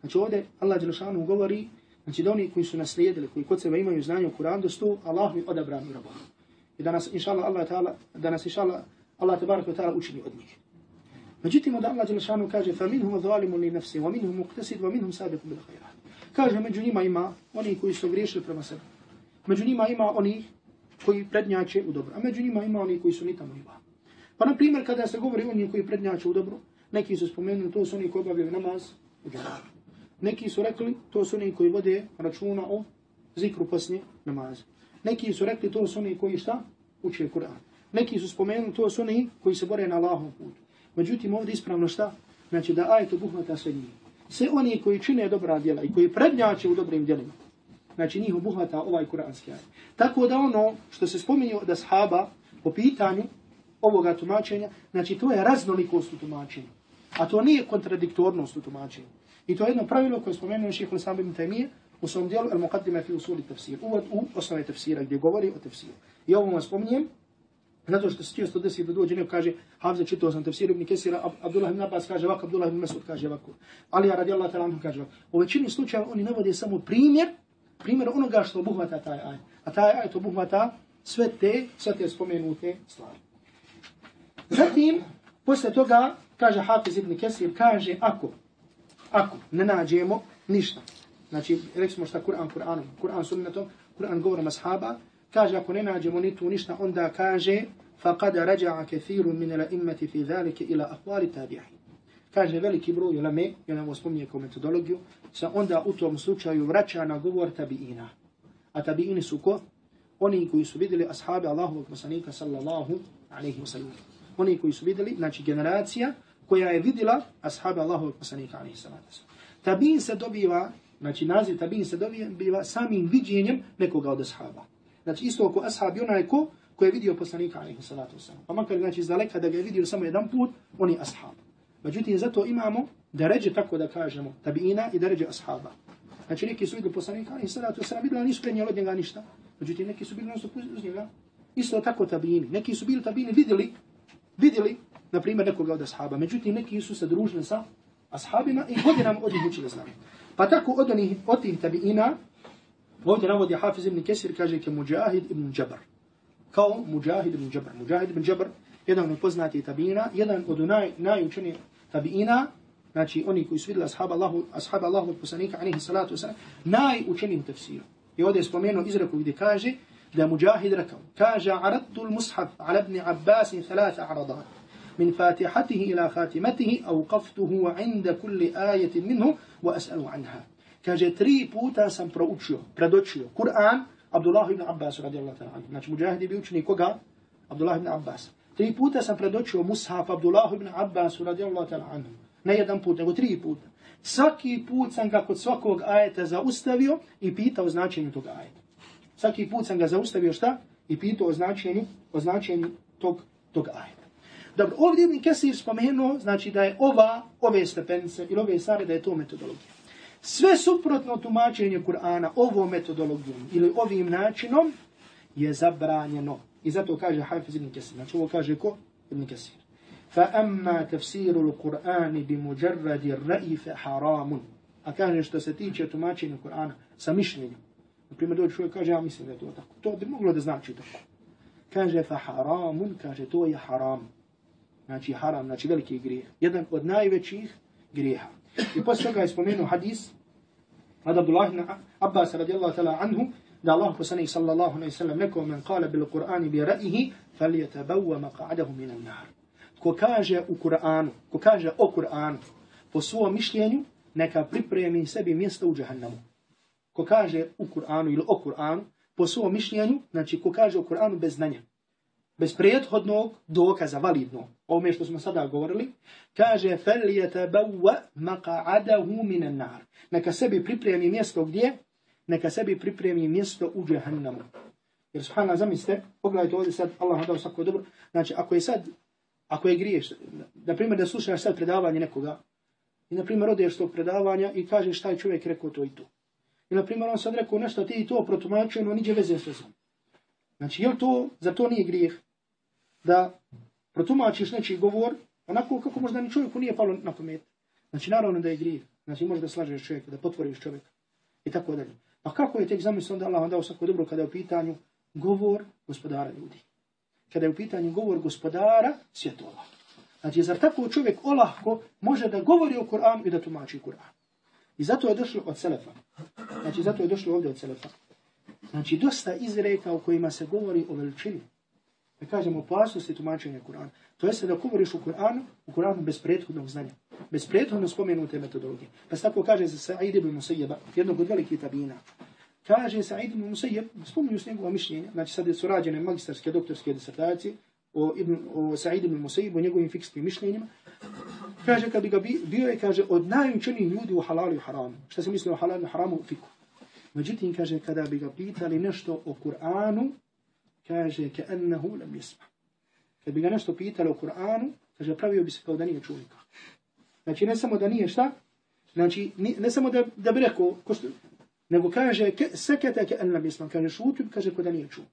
Znači ovdje Allah Đelešanu govori znači da oni koji su naslijedili, koji kod sebe imaju znanje u Kur'an, da su Allah mi odabrani robovi. I da nas, inša Allah, ta'ala, da nas, inša Allah, Allah tabaraka ta'ala učini od njih. Međutim, da Allah Đelešanu kaže, fa minhum zalimun li nafsi, wa minhum muqtasid, wa minhum sabiqum bil khairat. Kaže, među njima ima oni koji su griješili prema sebi. Među njima ima oni koji prednjače u dobro. A među njima ima oni koji su nitamo i ima. Pa na primjer kada se govori o njim koji prednjače u dobro, neki su spomenuli to su oni koji obavljaju namaz u džematu. Neki su rekli to su oni koji vode računa o zikru poslije namaza. Neki su rekli to su oni koji šta? Uče Kur'an. Neki su spomenuli to su oni koji se bore na Allahom putu. Međutim, ovdje ispravno šta? Znači da ajet obuhvata sve njih. Sve oni koji čine dobra djela i koji prednjače u dobrim djelima. Znači njih obuhvata ovaj kuranski ajet. Tako da ono što se spominje od ashaba po pitanju ovoga tumačenja, znači to je raznolikost u tumačenju. A to nije kontradiktornost u tumačenju. I to je jedno pravilo koje je spomenuo šehr Lislam ibn Taymiye u svom dijelu Al-Muqaddima fi usuli tafsir. Uvod u osnove tafsira gdje govori o tafsiru. I ovo vam spominjem Zato što se često desi da dođe neko kaže Havza čitao sam tafsir ibn Kesira, Abdullah ibn Abbas kaže ovako, Abdullah ibn Mesud kaže ovako. Ali radijallahu ta'ala anhu kaže ovako. U većini slučajeva oni navode samo primjer, primjer onoga što obuhvata taj aj. A taj aj to obuhvata sve te, sve te spomenute stvari. Zatim, posle toga, kaže Hafiz ibn Kesir, kaže ako, ako ne nađemo ništa, znači, rekli smo šta Kur'an, Kur'an, Kur'an sunnetom, Kur'an govorom ashaba, kaže ako ne nađemo ni tu ništa, onda kaže faqad raja'a kathirun min al-a'immati fi zalika ila aqwali tabi'in. Kaže veliki broj ulame, ja nam spominje kao metodologiju, se onda u tom slučaju vraća na govor tabi'ina. A tabi'ini su ko? Oni koji su vidjeli ashabi Allahovog poslanika sallallahu alaihi wa sallam. Oni koji su vidjeli, znači generacija koja je vidjela ashaba Allahovog poslanika alaihi wa sallam. Tabi'in se dobiva, znači naziv tabi'in se dobiva samim viđenjem nekoga od ashaba. Znači isto ako ashab je onaj ko, ko je vidio poslanika alaihi salatu wasalam. Pa makar znači iz daleka da ga je vidio samo jedan put, on je ashab. Međutim, zato imamo da ređe tako da kažemo tabiina i da ređe ashaba. Znači neki su vidjeli poslanika alaihi salatu wasalam, vidjeli nisu prenijeli od njega ništa. Međutim, neki su bili nešto uz njega. Isto tako tabini. Neki su bili tabini vidjeli, vidjeli, na primjer, nekoga od ashaba. Međutim, neki su se družili sa ashabima i godinama od njih učili znanje. Pa tako od onih, od tih tabiina, Ovdje navodi Hafiz ibn Kesir, kaže ke Mujahid ibn Džabar. Kao Mujahid ibn Džabar. Mujahid ibn Džabar, jedan od poznatih tabina, jedan od naj, najučenijih tabiina, znači oni koji su vidjeli ashab Allahu, ashab Allahu od poslanika, anihi salatu wasalam, najučenijim tefsirom. I ovdje je spomenuo izreku gdje kaže, ده مجاهد ركو كاجا عرضت المصحف على ابن عباس ثلاث عرضات. من فاتحته إلى خاتمته أوقفته عند كل آية منه وأسأل عنها. كاجا تري بوتا سم برؤتشيو برادوتشيو قرآن عبد الله بن عباس رضي الله تعالى عنه ناش مجاهد بيوتشني كوغا عبد الله بن عباس تري بوتا سم برادوتشيو مصحف عبد الله بن عباس رضي الله تعالى عنه ne jedan بوتا nego تري بوتا Svaki put sam ga kod svakog ajeta zaustavio i pitao značenje toga ajeta. Svaki put sam ga zaustavio šta? I pitao o značenju, o značenju tog, tog ajeta. Dobro, ovdje Ibn Kesir spomenuo, znači da je ova, ove stepenice ili ove stvari, da je to metodologija. Sve suprotno tumačenje Kur'ana ovom metodologijom ili ovim načinom je zabranjeno. I zato kaže Hafiz ibn Kesir. Znači ovo kaže ko? Ibn Kesir. Fa amma tafsiru l-Qur'ani bi mujarradi ra'i fa haramun. A kaže što se tiče tumačenja Kur'ana sa mišljenjem. Naprimjer dođe čovjek kaže ja mislim da je to tako. To bi moglo da znači tako. Kaže fa haramun, kaže to je haram. Znači haram, znači veliki grijeh. Jedan od najvećih grijeha. I posle toga je spomenuo hadis od Abdullah ibn Abbas radijallahu ta'ala anhu, da Allah poslanih sallallahu alaihi sallam neko men kala bil Qur'ani bi ra'ihi, fal yatabawwa maqa'adahu min an-nar. Ko kaže u Kur'anu, ko kaže o Kur'anu, po svom mišljenju, neka pripremi sebi mjesto u džahannamu. Ko kaže u Kur'anu ili o Kur'anu, po svom mišljenju, znači ko kaže o Kur'anu bez znanja, bez prethodnog dokaza validnog, ovome što smo sada govorili, kaže فَلْيَتَبَوَّ مَقَعَدَهُ مِنَ النَّارِ Neka sebi pripremi mjesto gdje? Neka sebi pripremi mjesto u džahannamu. Jer subhana zamislite, pogledajte ovdje sad, Allah dao svako dobro, znači ako je sad, ako je griješ, na primjer da slušaš sad predavanje nekoga, i na primjer odeš tog predavanja i kažeš šta je čovjek rekao to i to. I na primjer on sad rekao nešto ti i to protumačio, no niđe veze s vezom. Znači, jel to, za to nije grijeh? da protumačiš nečiji govor onako kako možda ni čovjeku nije palo na pamet. Znači, naravno da je grijeh. Znači, možeš da slažeš čovjeka, da potvoriš čovjeka. I tako dalje. Pa kako je tek zamisl onda Allah dao svako dobro kada je u pitanju govor gospodara ljudi? Kada je u pitanju govor gospodara svjetova. Znači, zar tako čovjek olahko može da govori o Kur'anu i da tumači Kur'an? I zato je došlo od Selefa. Znači, zato je došlo ovdje od Selefa. Znači, dosta izreka u kojima se govori o veličini da kažemo opasnosti tumačenja Kur'ana. To jeste da govoriš u Kur'anu, u Kur'anu bez prethodnog znanja, bez prethodno spomenute metodologije. Pa se tako kaže za Sa'id ibn Musayyaba, jednog od velikih tabina. Kaže Sa'id ibn Musayyib, spominju s njegova mišljenja, znači sad su rađene magistarske, doktorske disertacije o, ibn, o Sa'id ibn Musayyib, o njegovim fikskim mišljenjima. Kaže, kad bi ga bio je, kaže, od najučenijih ljudi u halalu i haramu. Šta se misli o halalu i haramu? Fiku. Međutim, kaže, kada bi ga pitali nešto o Kur'anu, kaže, ke ennehu lam jesma. Kad bi ga nešto pitali o Kur'anu, kaže, pravio bi se kao da nije čunika. Znači, ne samo da nije šta, znači, ne samo da, da bi rekao, ko što, nego kaže, ke, sekete ke ennehu lam jesma, kaže, šutim, kaže, kao da nije čuo.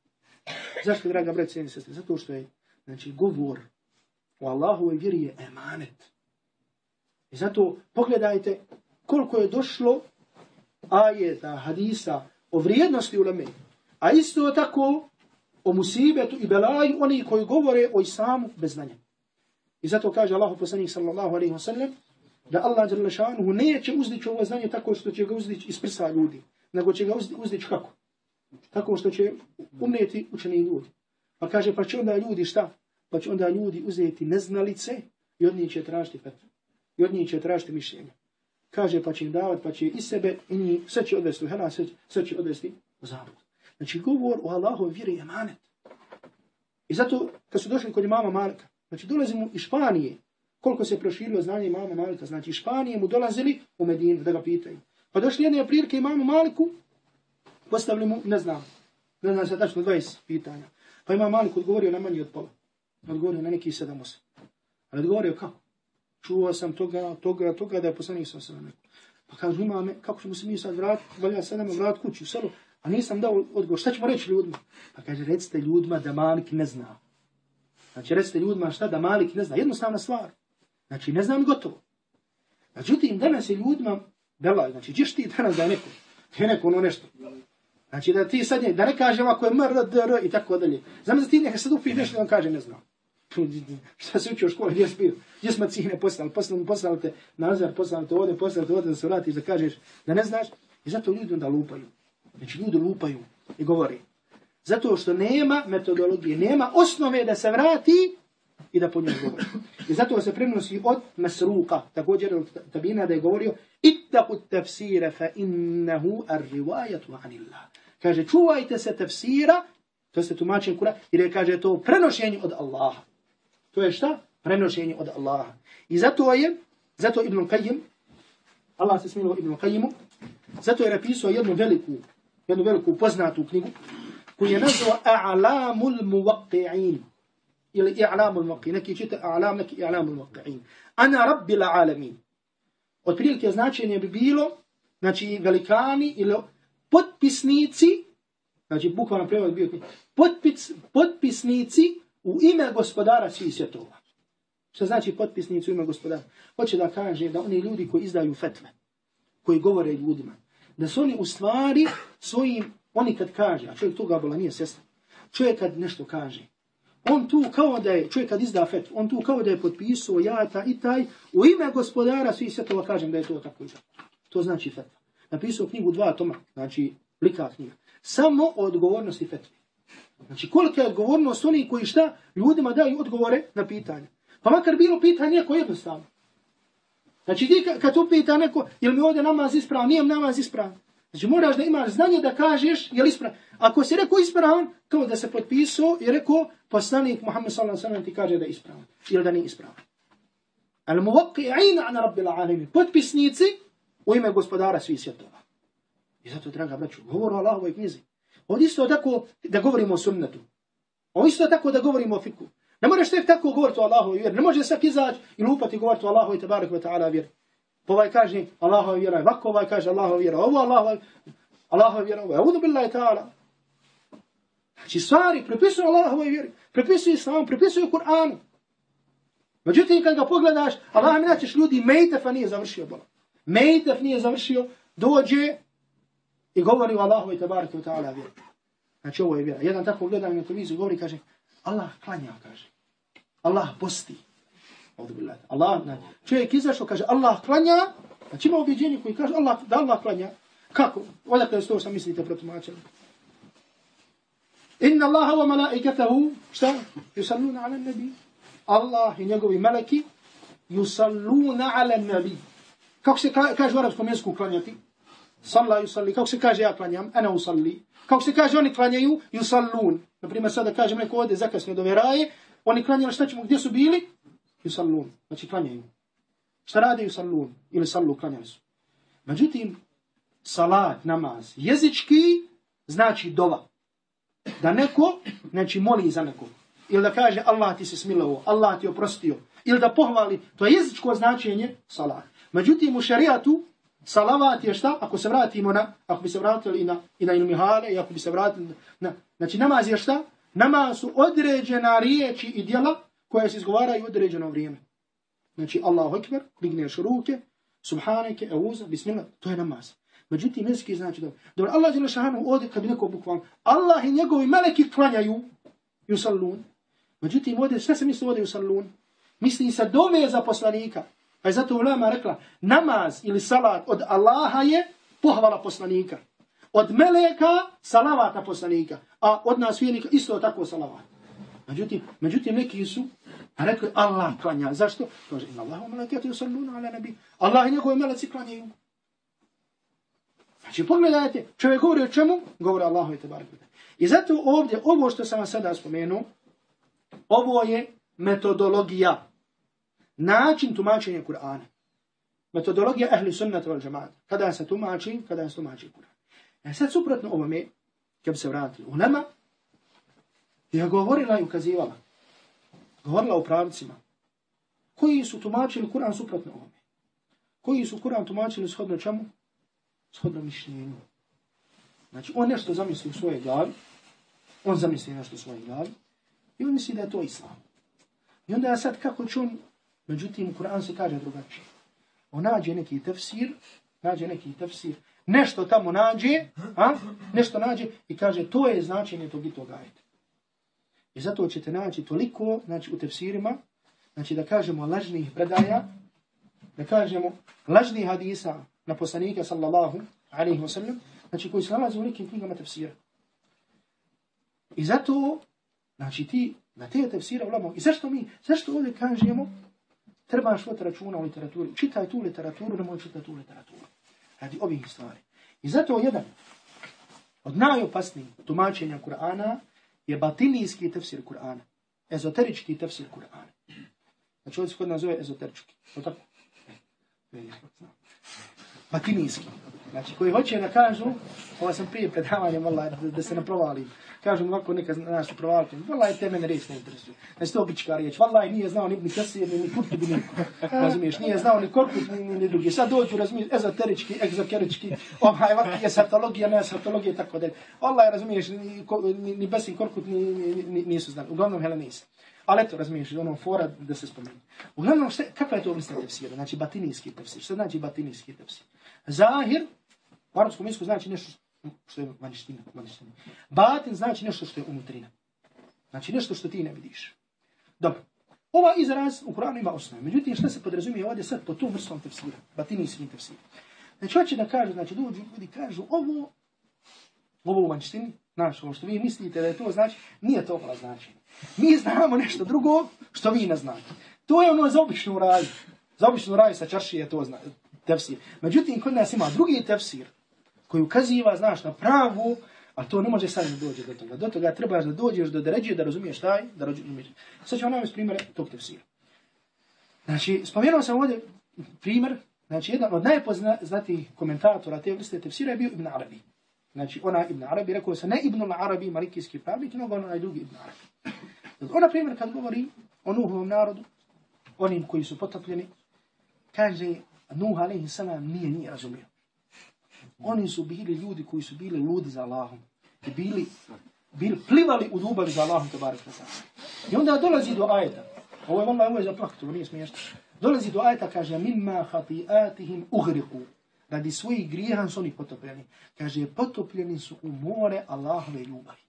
Zašto, draga braće i sestre? Zato što je, znači, govor o Allahove vjeri je emanet. I zato pogledajte koliko je došlo ajeta, hadisa o vrijednosti uleme. A isto tako o musibetu i belaju oni koji govore o islamu bez znanja. I zato kaže Allah poslanik sallallahu alaihi wa sallam da Allah jalla šanuhu neće uzdići ovo znanje tako što će ga uzdići iz prsa ljudi, nego će ga uzdići kako? Tako što će umneti učeni ljudi. Pa kaže, pa će onda ljudi šta? Pa će onda ljudi uzeti neznalice i od njih će tražiti fetvu. I od njih će tražiti mišljenje. Kaže, pa će im davati, pa će i sebe, i njih, sve će odvesti u hela, sve, sve će odvesti u zabud. Znači, govor o Allahu vjeri je manet. I zato, kad su došli kod imama Malika, znači, dolazimo iz Španije, koliko se proširilo znanje imama Malika, znači, iz Španije mu dolazili u Medinu da ga pitaju. Pa došli jedne prilike imamu Maliku, postavili mu, ne znam, ne znam se tačno 20 pitanja. Pa ima Malik odgovorio na manji od pola. Odgovorio na neki sedam osam. Ali odgovorio kako? Čuo sam toga, toga, toga da je poslanik sam se rekao. Pa kažu imame, kako ćemo se mi sad vratiti, valja sedam vrat kući u selu, a nisam dao odgovor. Šta ćemo reći ljudima? Pa kaže, recite ljudima da Malik ne zna. Znači, recite ljudima šta da Malik ne zna. Jednostavna stvar. Znači, ne znam gotovo. Međutim, danas je ljudima, belaj, znači, gdješ ti danas da je neko, je neko ono nešto. Znači da ti sad ne, da ne kaže ovako je mr, dr, i tako dalje. Znam da ti neka sad upije nešto da on kaže ne znam. Šta se učio u školi, gdje si bio? Gdje smo cihne poslali? Poslali, poslali te nazar, poslali te ovdje, poslali te ovdje da se vratiš da kažeš da ne znaš. I zato ljudi onda lupaju. Znači ljudi lupaju i govori. Zato što nema metodologije, nema osnove da se vrati i da po njoj govori. I zato se prenosi od Masruka, također od tabina da je govorio ittaku tafsira fa innahu ar rivajatu anillah. Kaže, čuvajte se tefsira, to se tumačenje kura, jer je, kaže, to prenošenje od Allaha. To je šta? Prenošenje od Allaha. I zato je, zato Ibn Qayyim, Allah se smilo Ibn Qayyimu, zato je napisao jednu veliku, jednu veliku poznatu knjigu, koju je nazvao A'lamul Muwaqqi'in. Ili I'lamul Muwaqqi'in. Neki čita A'lam, neki I'lamul Muwaqqi'in. Ana Rabbil Alamin. Od prilike značenje bi bilo, znači velikani ili potpisnici, znači bukvalno prevod bio, potpis, potpisnici u ime gospodara svih svjetova. Što znači potpisnici u ime gospodara? Hoće da kaže da oni ljudi koji izdaju fetve, koji govore ljudima, da su oni u stvari svojim, oni kad kaže, a čovjek toga bola nije sestra, čovjek kad nešto kaže, on tu kao da je, čovjek kad izda fetvu, on tu kao da je potpisao ja ta i taj, u ime gospodara svih svjetova kažem da je to tako i tako. To znači fetva napisao knjigu dva toma, znači lika knjiga. Samo o odgovornosti fetve. Znači kolika je odgovornost oni koji šta ljudima daju odgovore na pitanje. Pa makar bilo pitanje neko jednostavno. Znači ti kad tu pita neko, je mi ovdje namaz ispravan, nijem namaz ispravan. Znači moraš da imaš znanje da kažeš je li ispravan. Ako si rekao ispravan, kao da se potpisao i rekao poslanik Muhammed sallallahu alaihi sallam ti kaže da je ispravan. Ili da nije ispravan. Al muvaqi'ina an rabbil alamin. Potpisnici u ime gospodara svih svjetova. I zato, draga braću, govoru o Allahovoj knjizi. Ovdje isto tako da govorimo o sunnetu. Ovdje isto tako da govorimo o fiku. Ne možeš tek tako govoriti o Allahovoj vjeri. Ne može svak izaći i lupati govoriti o Allahovoj tabarak wa ta'ala vjeri. Pa ovaj kaže Allahovoj vjera, Vako ovaj kaže Allahovoj vjera, ovo Allahovoj, Allahovoj vjera, ovo je udu billahi ta'ala. Znači stvari prepisuju Allahovoj vjeri, prepisuju Islamu, prepisuju Kur'anu. Međutim, kad ga pogledaš, Allah mi naćeš ljudi, mejtefa nije završio bola. Mejtef nije završio, dođe i govori o Allahu i tabaraka wa ta'ala vjeru. Znači ovo je vjera. Jedan tako gleda na televiziju govori kaže Allah klanja, kaže. Allah posti. Allah, ne. Čovjek izašao, kaže Allah klanja, znači ima objeđenje koji kaže Allah, da Allah klanja. Kako? Odakle je to što mislite protumačeno? Inna Allaha wa malaikatahu, šta? Yusalluna ala nabi. Allah i njegovi meleki yusalluna ala nabi. Kako se kaže u arabskom jeziku klanjati? Salla yusalli. Kako se kaže ja klanjam? Ana usalli. Kako se kaže oni klanjaju? Yusallun. Naprimjer, sada kažem neko ode zakasnio do veraje, oni klanjali šta ćemo, gdje su bili? Yusallun. Znači klanjaju. Šta rade Yusallun? Ili sallu klanjali su. Međutim, salat, namaz, jezički znači dova. Da neko, znači moli za nekog. Ili da kaže Allah ti se smilovo, Allah ti oprostio. Ili da pohvali, to je jezičko značenje salat. Međutim, u šarijatu, salavat je šta? Ako se vratimo na, ako bi se vratili i na, i na ilmihale, i ako bi se vratili na, znači namaz je šta? Namaz su određena riječi i djela koje se izgovaraju određeno vrijeme. Znači, Allahu ekber, digneš ruke, subhaneke, euza, bismillah, to je namaz. Međutim, jezik znači da... Dobro, Allah je šahanu ovdje kad bi neko bukvalno... Allah i njegovi meleki klanjaju i usallun. Međutim, ovdje, šta se misli ovdje u usallun? Misli se dove za poslanika. Pa je zato ulema rekla, namaz ili salat od Allaha je pohvala poslanika. Od meleka salavat poslanika. A od nas vjernika isto tako salavat. Međutim, međutim neki su a rekli Allah klanja. Zašto? Kaže, in Allahu melekati usalluna ala nabi. Allah i njegove meleci klanjaju. Znači, pogledajte, čovjek govori o čemu? Govori Allahu i tebarak. I zato ovdje, ovo što sam vam sada spomenuo, ovo je metodologija način tumačenja Kur'ana. Metodologija ahli sunnata wal džamaata. Kada se tumači, kada se tumači Kur'an. E sad suprotno ovome, kad se vratili u nama, je govorila i ukazivala. Govorila o pravcima. Koji su tumačili Kur'an suprotno ovome? Koji su Kur'an tumačili shodno čemu? Shodno mišljenju. Znači, on nešto zamisli u svojoj glavi, on zamisli nešto u svojoj glavi, i on misli da je to islam. I onda sad kako će on Međutim, u Kur'an se kaže drugačije. On nađe neki tefsir, nađe neki tefsir, nešto tamo nađe, a? nešto nađe i kaže to je značenje tog i tog ajeta. I zato ćete naći toliko znači, u tefsirima, znači da kažemo lažnih predaja, da kažemo lažnih hadisa na poslanika sallallahu alaihi wa sallam, znači koji se nalazi u nekim knjigama tefsira. I zato, znači ti, na te tefsira ulamo, i zašto mi, zašto ovdje kažemo, trebaš vod računa o literaturi. Čitaj tu literaturu, nemoj čitati tu literaturu. Radi ovih stvari. I zato jedan od najopasnijih tumačenja Kur'ana je batinijski tefsir Kur'ana. Ezoterički tefsir Kur'ana. Znači ovdje se kod nas zove ezoterički. O tako? Batinijski. Znači koji hoće da kažu, ovo sam prije predavanja, da, da se ne provalim kažem ovako neka nas se provalite. Vallahi te mene reč ne interesuje. Znači, to obička riječ. Vallahi nije znao ni Kasir, ni Kurtu, ni razumiješ. Nije znao ni Korkut, ni, ni, ni drugi. Sad dođu, razumiješ, ezoterički, egzokerički, ovaj, ovak je satologija, ne satologija, tako da. Allah, razumiješ, ni, ni, ni Besin, Korkut, ni, ni, ni, nisu znali. Uglavnom, hele, nisu. Ali eto, razumiješ, ono fora da se spomeni. Uglavnom, šta, kakva je to vrsta tefsira? Znači, batinijski tefsir. Šta znači batinijski tefsir? Zahir, u arabskom jeziku znači nešto što je vanština, vanština. Batin znači nešto što je unutrina. Znači nešto što ti ne vidiš. Dobro. Ova izraz u Kur'anu ima osnovu. Međutim, što se podrazumije ovdje sad po tom vrstom tefsira? Batinijskim tefsira. Znači, hoće da kaže, znači, dođu ljudi kažu, ovo, ovo u vanštini, znaš, ovo što vi mislite da je to znači, nije to ovo značenje. Mi znamo nešto drugo što vi ne znate. To je ono za običnu raju. Za običnu raju sa čaršije to zna, tefsir. Međutim, kod nas ima drugi tefsir, koji ukaziva, znaš, na pravu, a to ne može sad da dođe do toga. Do toga trebaš da dođeš do deređe, da razumiješ taj, da razumiješ. Sad ću vam navesti primjer tog tefsira. Znači, spomenuo sam ovdje primjer, znači, jedan od najpoznatijih komentatora te vrste tefsira je bio Ibn Arabi. Znači, ona Ibn Arabi, rekao se ne Ibn Arabi, malikijski pravnik, nego onaj drugi Ibn Arabi. Ona primjer kad govori o Nuhovom narodu, onim koji su potopljeni, kaže, Nuh alaihi salam nije nije razumio. Oni su bili ljudi koji su bili ludi za Allahom. I bili, bili plivali u ljubavi za Allahom. I onda dolazi do ajeta. Ovo je vallaha, ovo je za plaktu, nije smiješno. Dolazi do ajeta, kaže, mimma hatiatihim uhriku. Radi svojih grijeha su oni potopljeni. Kaže, potopljeni su u more Allahove ljubavi.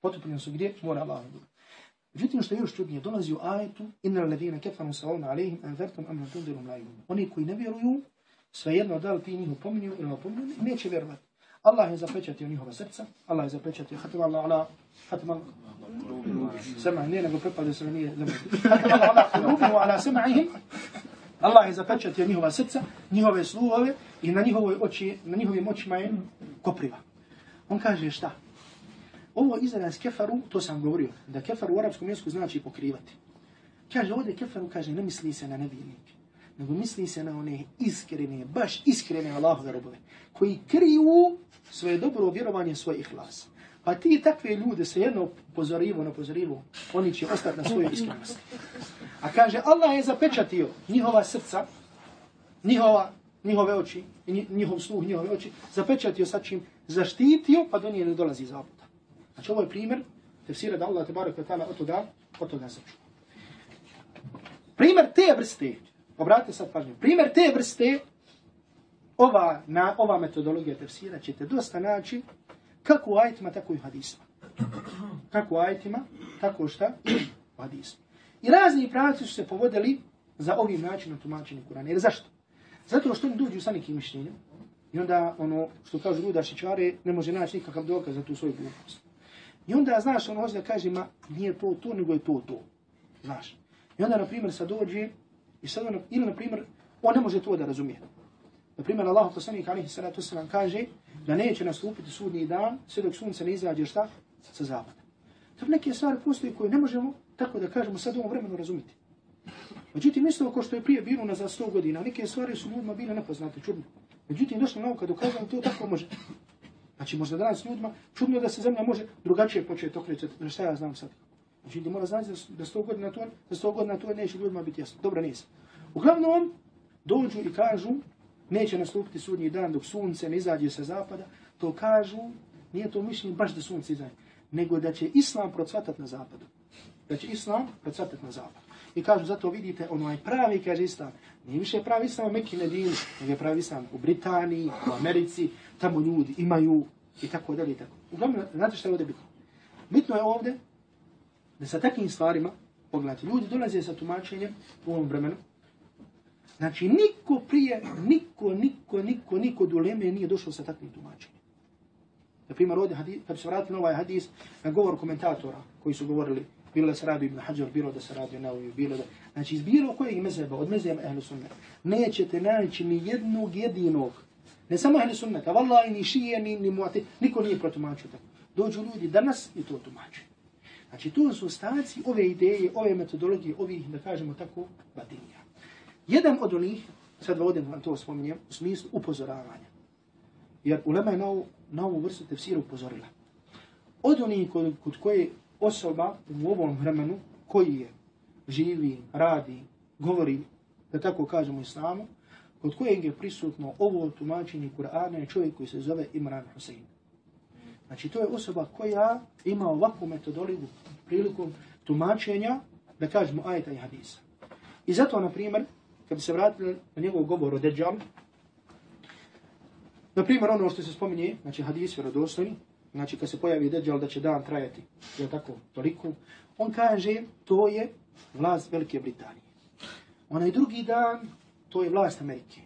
Potopljeni su gdje? More Allahove ljubavi. Međutim, što je još čudnije, dolazi u ajetu, inna ladina kefanu sa ovna alihim, anvertum amna tundirum lajum. Oni koji ne vjeruju, svejedno da li ti njih upominju ili upominju, neće vjerovati. Allah je zapečatio njihova srca, Allah je zapečatio, hatim Allah ala, hatim Allah, sema, ne nego prepadio se nije zemlje. Hatim Allah ala, kulubinu ala semaihim, Allah je zapečatio njihova srca, njihove sluhove i na njihovoj oči, na njihovim očima je kopriva. On kaže šta? Ovo izraz kefaru, to sam govorio, da kefaru u arapskom jeziku znači pokrivati. Kaže ovdje kefaru, kaže, ne misli se na nevijenike nego misli se na one iskrene, baš iskrene Allahove robove, koji kriju svoje dobro vjerovanje, svoj ihlas. Pa ti takve ljude se jedno pozorivo na pozorivo, oni će ostati na svojoj iskrenosti. A kaže, Allah je zapečatio njihova srca, njihova, njihove oči, njihov sluh, njihove oči, zapečatio sa čim, zaštitio, pa do nje ne dolazi zabuda. Znači ovo je primjer tefsira da Allah te barek ve ta'ala od toga, od toga sačuva. Primjer te vrste, obratite sad pažnju, primjer te vrste, ova, na, ova metodologija tefsira ćete dosta naći kako u ajitima, tako i u hadisma. Kako u ajitima, tako šta u hadisma. I razni pravci su se povodili za ovim načinom tumačenja Kur'ana. Jer zašto? Zato što oni dođu sa nekim mišljenjem i onda ono što kažu luda šičare, ne može naći nikakav dokaz za tu svoju glupost. I onda, znaš, ono hoće da kaže, ma nije to to, nego je to to. Znaš. I onda, na primjer, sad dođe i sada, ono, ili, na primjer, on ne može to da razumije. Na primjer, Allah, poslanik, alihi salatu sallam, kaže da neće nastupiti sudnji dan sve dok sunce ne izađe šta? Sa zapada. To neke stvari postoje koje ne možemo, tako da kažemo, sad u ovom vremenu razumjeti. Međutim, isto ako što je prije bilo na za 100 godina, neke stvari su ljudima bile nepoznate, čudno. Međutim, došla nauka dokazala to tako može. Znači, možda danas ljudima, čudno da se zemlja može drugačije početi okrećati, da šta ja znam sad. Znači, da mora znači da sto godina to, da sto godina to neće ljudima biti jasno. Dobro, nisam. Uglavnom, dođu i kažu, neće nastupiti sudnji dan dok sunce ne izađe sa zapada, to kažu, nije to mišljenje baš da sunce izađe, nego da će islam procvatat na zapadu. Da će islam procvatat na zapadu. I kažu, zato vidite, onaj pravi, kaže islam, nije više pravi islam u Mekke Medini, nego je pravi islam u Britaniji, u Americi, tamo ljudi imaju i tako dalje i tako. Uglavnom, znate što je ovdje bitno? Bitno je ovdje da sa takvim stvarima, pogledajte, ljudi dolaze sa tumačenjem u ovom vremenu, Znači, niko prije, niko, niko, niko, niko do Leme nije došao sa takvim tumačenjem. Na primjer, ovdje, hadis, kad se vratili na ovaj hadis, na govor komentatora koji su govorili, bilo da se radi ibn Hajar, bilo da se radi na ovoj, bilo da... Znači, iz bilo kojeg mezeba, od mezeba ehlu sunnet, nećete naći ni jednog jedinog, ne samo ehlu sunneta, vallahi, ni šije, ni, ni muati, niko nije protumačio tako. Dođu ljudi danas i to tumače. Znači, tu su ostaci ove ideje, ove metodologije, ovih, da kažemo tako, batinija. Jedan od onih, sad vodim vam to spominjem, u smislu upozoravanja. Jer ulema je na ovu, na ovu vrstu tefsira upozorila. Od onih kod, kod koje osoba u ovom vremenu, koji je živi, radi, govori, da tako kažemo islamu, kod kojeg je prisutno ovo tumačenje Kur'ana je čovjek koji se zove Imran Hussein. Znači, to je osoba koja ima ovakvu metodologiju prilikom tumačenja, da kažemo, ajeta i hadisa. I zato, na primjer, kad se vratili na njegov govor o Dejjal, na primjer ono što se spominje, znači hadis vjerodostojni, znači kad se pojavi Dejjal da će dan trajati, je tako, toliko, on kaže to je vlast Velike Britanije. Onaj drugi dan, to je vlast Amerike.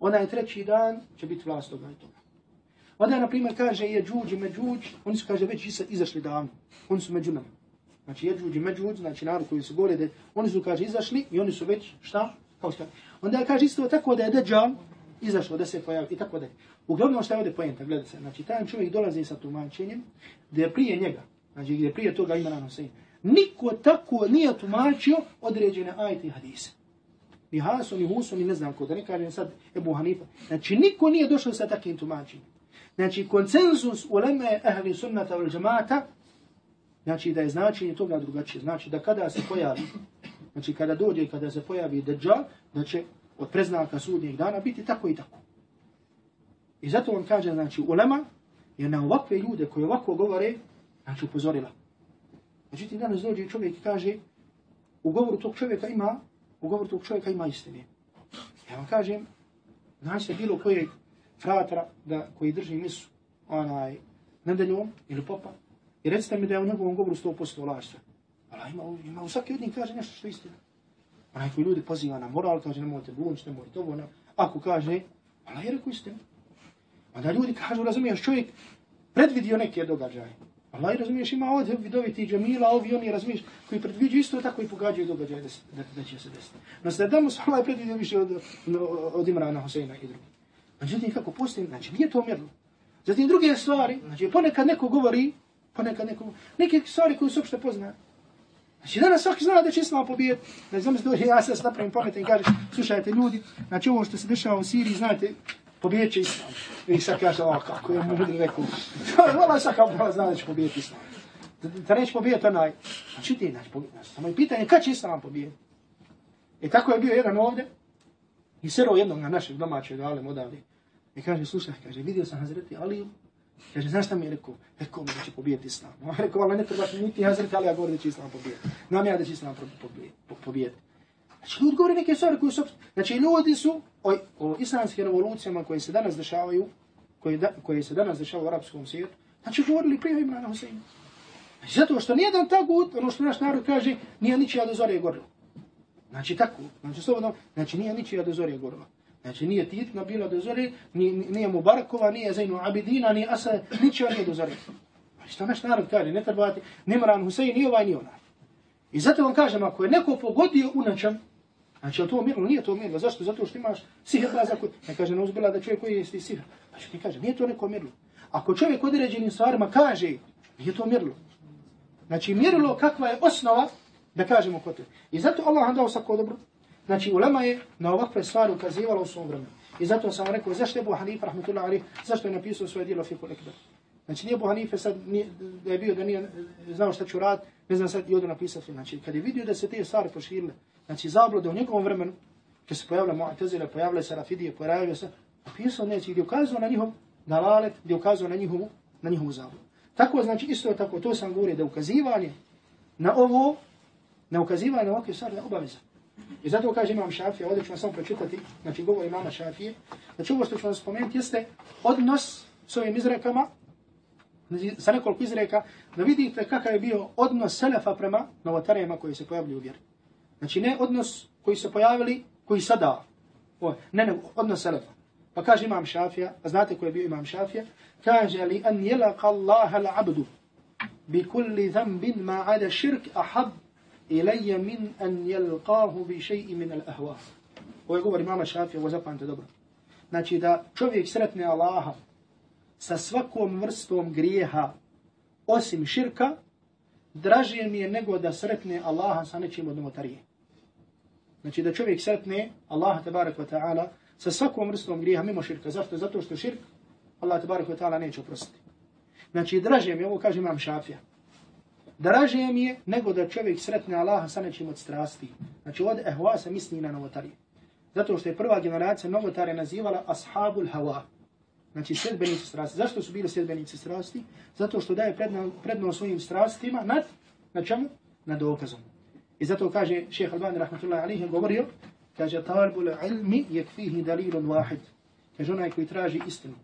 Onaj treći dan će biti vlast toga i toga. Onda, na primjer, kaže je džuđ i međuđ, oni su, kaže, već izašli davno. Oni su među nama. Znači, je džuđ i međuđ, znači, narod koji su gore, oni su, kaže, izašli i oni su već, šta? Kao šta? Onda kaže isto tako da je Dejjal izašao da se pojavi i tako da je. Uglavnom šta je ovdje pojenta, gledajte se. Znači, taj čovjek dolazi sa tumačenjem da je prije njega, znači gdje je prije toga ima na Husein, niko tako nije tumačio određene ajte i hadise. Ni Hasan, ni Husu, ni ne znam ko, da ne kažem sad Ebu Hanifa. Znači, niko nije došao sa takim tumačenjem. Znači, konsenzus u leme ehli sunnata ili džemata, znači da je značenje toga drugačije. Znači, da kada se pojavi znači kada dođe i kada se pojavi Dajjal, da će od preznaka sudnjeg dana biti tako i tako. I zato on kaže, znači, ulema je na ovakve ljude koji ovako govore, znači upozorila. Znači ti danas dođe čovjek i kaže, u govoru tog čovjeka ima, u govoru tog čovjeka ima istine. Ja vam kažem, znači se bilo kojeg fratra da, koji drži misu onaj, nedeljom ili popa, i recite mi da je u njegovom govoru 100% lažstva. Ali ima, ima u svaki od njih kaže nešto što je istina. Onaj koji ljudi poziva na moral, kaže nemojte bunći, nemojte ovo. Ne. Ako kaže, Allah je rekao istinu. Onda ljudi kažu, razumiješ, čovjek predvidio neke događaje. Allah razumiješ, ima ovdje vidoviti džemila, ovi oni razumiješ, koji predviđu isto tako i pogađaju događaje da, da, da će se desiti. No sada damo se Allah predvidio više od, od Imrana Hoseina i drugi. Međutim, kako postoji, znači nije to mjerno. Zatim druge stvari, znači ponekad neko govori, ponekad neko govori, neke stvari koje su uopšte poznaje. Znači danas svaki zna da će Islam pobijeti. Znači znam se dođe, ja se napravim pametan i kažem, slušajte ljudi, znači ovo što se dešava u Siriji, znate, pobijet će Islam. I sad kaže, o, kako je mudri rekao. Vala sad kao da zna da će pobijeti Islam. Da neće pobijeti onaj. Znači ti, znači, znači, samo je pitanje, kad će Islam pobijeti? I tako je bio jedan ovdje, i sero jednog na našeg domaćeg alem odavde. I kaže, slušaj, kaže, vidio sam Hazreti Aliju, kaže, znaš šta mi je rekao? Rekao mi da će pobijeti Islam. On rekao, ali ne trebaš niti Hazreti Alija govori da će Islam pobijeti. Nam ja da će Islam pobijeti. Znači, ljudi govori neke stvari koje su... Znači, ljudi su o, o islamskim revolucijama koje se danas dešavaju, koje, da, koje se danas dešavaju u arapskom svijetu, znači, govorili prije Imrana Huseina. Znači, zato što nijedan tagut, ono što naš narod kaže, nije ničija do zore gorilo. Znači, tako. Znači, slobodno, znači, nije ničija do zore gorilo. Znači, nije Titna bila do zore, nije, nije Mubarakova, nije Zainu Abidina, nije Asa, ničija nije do zore. Znači, Ali što naš narod kaže, ne trebati, Nimran Husein, ni ovaj, ni onaj. I zato vam kažem, ako je neko pogodio u nečem, Znači, to mirno? Nije to mirno. Zašto? Zato što imaš sihr koji... Ne kaže, ne uzbila da čovjek koji je sihr. Pa što ti kaže, nije to neko mirno. Ako čovjek određenim stvarima kaže, nije to mirno. Znači, mirlo kakva je osnova da kažemo kod te. I zato Allah vam dao sako dobro. Znači, ulema je na ovakve stvari ukazivala u svom vremenu. I zato sam rekao, zašto je Ebu Hanifa, rahmatullahi alih, zašto je napisao svoje dijelo Fiku Ekber. Znači, nije Ebu Hanife sad, nije, da je bio da nije znao šta ću rad, ne znam sad i odu napisati. Znači, kad je vidio da se te stvari poširile, znači zablude u njegovom vremenu, kad se pojavile Mu'tazile, pojavile se Rafidije, pojavile se, napisao neći gdje ukazuje na njihov dalalet, gdje ukazuje na njihovu, na njihovu zabludu. Tako, znači, isto je tako, to sam govorio, da ukazivanje na ovo, na ukazivanje na ovakve stvari je obaveza. I zato kaže imam Šafija, ovdje ću vam samo pročitati, znači govor imama Šafije, znači ovo što ću vam spomenuti jeste odnos s ovim izrekama, znači, sa nekoliko izreka, da vidite kakav je bio odnos Selefa prema novotarijama koji se pojavili u vjeri. Znači ne odnos koji se pojavili, koji sada, o, ne ne, odnos Selefa. Pa kaže imam Šafija, a znate ko je bio imam Šafija, kaže li an jelaka Allaha l'abdu bi kulli zambin ma'ada širk ahab ilaje min an jelqahu bi šeji min al ahwa. Ovo je govor imama Šafija, ovo zapamte dobro. Znači da čovjek sretne Allaha sa svakom vrstom grijeha osim širka, draže mi je nego da sretne Allaha sa nečim od novotarije. Znači da čovjek sretne Allaha tabarak wa ta'ala sa svakom vrstom grijeha mimo širka. Zašto? Zato što širk Allah tabarak wa ta'ala neće oprostiti. Znači draže mi ovo kaže imam šafija, draže mi je nego da čovjek sretne Allaha sa nečim od strasti. Znači od ehva se misli na novotarije. Zato što je prva generacija novotare nazivala ashabul hawa. Znači sredbenici strasti. Zašto su bili sredbenici strasti? Zato što daje predno, predno svojim strastima nad, na čemu? Nad dokazom. I zato kaže šeheh Albani rahmatullahi alihi govorio, kaže talbul ilmi yakfihi dalilun wahid. Kaže onaj koji traži istinu.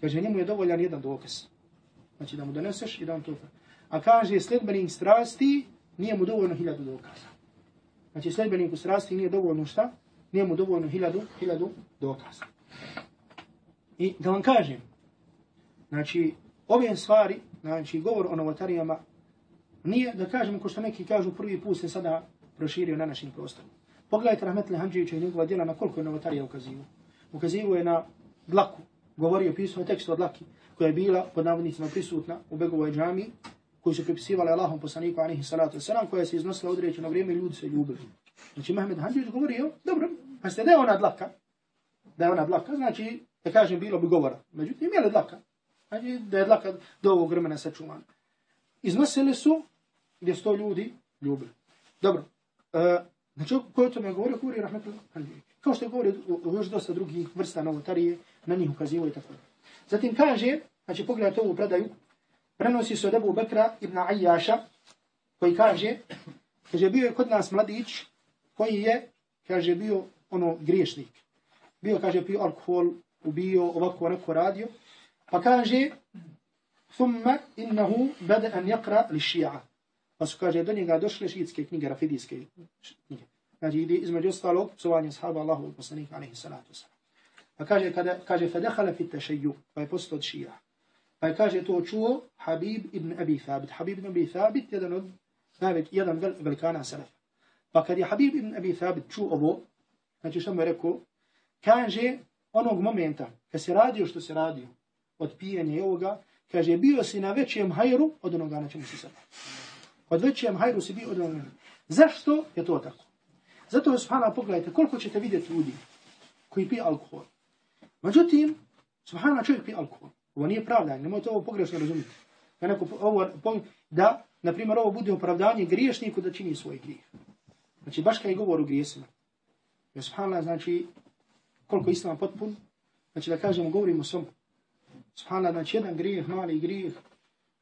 Kaže njemu je dovoljan jedan dokaz. Znači da mu doneseš i da on to A kaže sledbenik strasti nije mu dovoljno hiljadu dokaza. Znači sljedbeniku strasti nije dovoljno šta? Nije mu dovoljno hiljadu, hiljadu dokaza. I da vam kažem, znači, ove stvari, znači, govor o novotarijama, nije da kažem, ko što neki kažu, prvi put se sada proširio na našim prostorom. Pogledajte Rahmetli Hanđevića i njegova djela na koliko je novotarija ukazivo. Ukazivo je na dlaku, govorio, pisao tekst od dlaki, koja je bila pod navodnicima prisutna u Begovoj džami, koji su pripisivali Allahom poslaniku, alihi salatu wasalam, koja se iznosila određeno vrijeme i ljudi se ljubili. Znači, Mahmed Hanđević govorio, dobro, pa ste da je ona dlaka, da je ona dlaka, znači, da kažem, bilo bi govora. Međutim, je li dlaka? Znači, da je dlaka do ovog vremena sačuvana. Iznosili su gdje sto ljudi ljubili. Dobro. E, znači, ko je o me govorio? Govori Rahmetullah Kao što je govorio još dosta drugih vrsta novotarije, na njih ukazivo i tako. Zatim kaže, znači pogledajte ovu predaju, prenosi se od Ebu Bekra ibn Ajjaša, koji kaže, kaže, bio je kod nas mladić, koji je, kaže, bio ono griješnik. Bio, kaže, pio alkohol, ubio, ovako, onako radio. Pa kaže, thumma innahu bada an yaqra li ši'a. Pa su, kaže, do njega došle šiitske knjige, rafidijske knjige. Znači, ide između ostalog, psovanje sahaba Allahu poslanika, alaihi salatu wasalam. Pa kaže, kada, kaže, fedehala fit tešeju, pa je postao od šija. Pa je kaže to čuo Habib ibn Abi Thabit. Habib ibn Abi Thabit, jedan od najveć, jedan vel, velikana Selefa. Pa kad je Habib ibn Abi Thabit čuo ovo, znači što mu je rekao, kaže onog momenta, kad se radio što se radio, od pijenja i ovoga, kaže, bio si na većem hajru od onoga na čemu si sada. Od većem hajru si bio od onoga. Zašto je to tako? Zato, subhanahu pogledajte, koliko ćete vidjeti ljudi koji pije alkohol. Međutim, subhanahu čovjek pije alkohol. Ovo nije pravdanje, nemojte ovo pogrešno razumjeti. Da, neko, ovo, da, na primjer, ovo bude opravdanje griješniku da čini svoj grijeh. Znači, baš kaj govor o grijesima. Jer, subhana, znači, koliko islam potpun, znači da kažemo, govorimo svom. Subhana, znači, jedan grijeh, mali grijeh,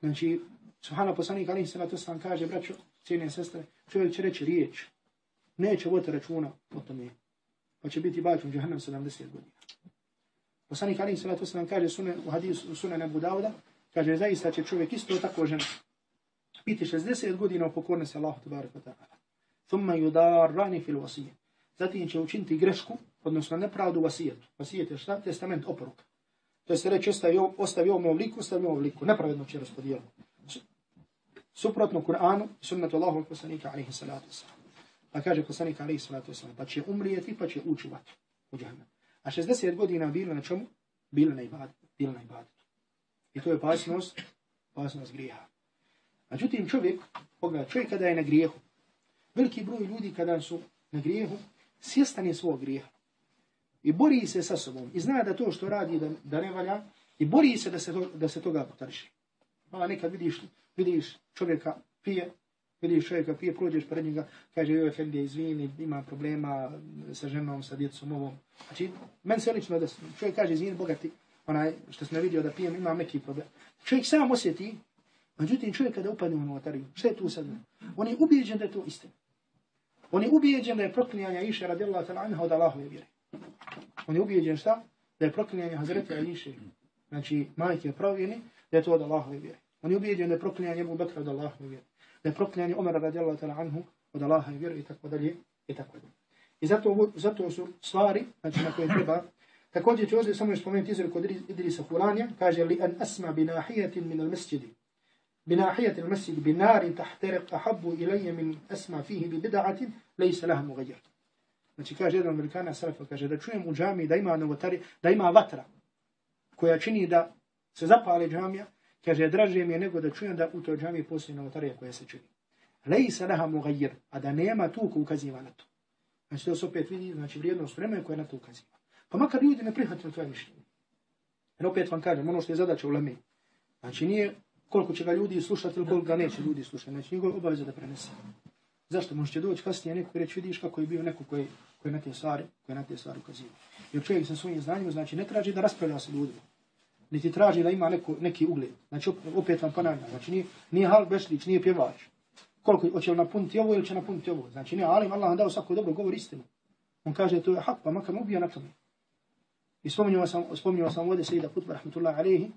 znači, subhana, poslanik, ali se na to sam kaže, braćo, cijene sestre, čovjek će reći riječ, neće voditi računa o tome, pa će biti bačen u džahnem 70 godina. Poslanik Ali Salatu Wasalam kaže sunan, u hadisu sunan Abu Dawuda, kaže zaista će čovjek isto tako žena biti 60 godina u se Allahu tabaraka ta'ala. Thumma yudarrani fil wasiyya. Zatim će učiniti grešku, odnosno nepravdu vasijetu. Vasijet je šta? Testament oporuka. To je se reći ostavio, ostavio ovom obliku, ostavio ovom obliku. Nepravedno će raspodijeliti. Suprotno Kur'anu i sunnatu Allahu poslanika alaihi salatu wasalam. Pa kaže poslanik alaihi salatu wasalam, pa će umrijeti, pa će ući u vatru, u džahnem. A 60 godina bilo na čemu? Bilo na ibadetu. Bilo na ibadetu. I to je opasnost, opasnost grijeha. Međutim, čovjek, pogleda, čovjek kada je na grijehu, veliki broj ljudi kada su na grijehu, svjestan je svog grijeha. I bori se sa sobom. I zna da to što radi da, da ne valja. I bori se da se, to, da se toga potrši. Pa nekad vidiš, vidiš čovjeka pije, vidiš čovjeka prije prođeš pred njega, kaže joj Efendija izvini, ima problema sa ženom, sa djecom, ovom. Znači, meni se lično da čovjek kaže, izvini, bogati, onaj što sam vidio da pijem, ima neki problem. Čovjek sam osjeti, međutim čovjek kada upadne u notariju, što je tu sad? On je ubijeđen da je to istina. On je ubijeđen da je proklinjanje Iše radijallahu ta'ala anha od Allahove vjere. On je ubijeđen šta? Da je proklinjanje Hazreti Iše, znači majke pravljeni, da je to od Allahove vjere. On je ubijeđen da je proklinjanje Ebu Bekra od Allahove vjere da je proklinjanje Omara radijallahu ta'ala anhu od Allaha i vjeru i tako dalje i tako dalje. I zato, zato su stvari znači, na koje treba Također ću ovdje samo još spomenuti izreku od Idrisa Kuranja, kaže li an asma binahijatin min al-masjidi. Binahijatin al-masjidi binarin tahtariq ahabu ilaje min asma fihi bi bida'atin, lejse laha mugajir. Znači kaže jedan velikana Salafa, kaže da čujem u džami da ima novotari, da ima vatra koja čini da se zapale džamija, Kaže, draže mi je nego da čujem da u toj džami postoji novotarija koja se čini. Lej se neha mugajir, a da nema tu ko ukaziva na to. Znači, to se opet vidi, znači, vrijednost vremena koja na to ukaziva. Pa makar ljudi ne prihvatili tvoje mišljenje. Jer opet vam kažem, ono što je zadaća u lame. Znači, nije koliko će ga ljudi slušati ili koliko ga neće ljudi slušati. Znači, njegov obaveza da prenese. Zašto? Možete doći kasnije neko i reći, vidiš kako je bio neko koji, koji na te stvari, koji na te stvari ukaziva. Jer čovjek sa svojim znanjima, znači, ne traži da raspravlja sa ljudima niti traži da ima neko, neki ugled. Znači, opet vam ponavljam, znači, nije, nije Hal Bešlić, nije pjevač. Koliko, hoće li napuniti ovo ili će napuniti ovo? Znači, nije Alim, Allah vam dao svako dobro, govori istinu. On kaže, to je hak, pa makar ubija na tome. I spominjava sam, spominjava sam ovdje Sejida Kutba, rahmatullahi alaihi,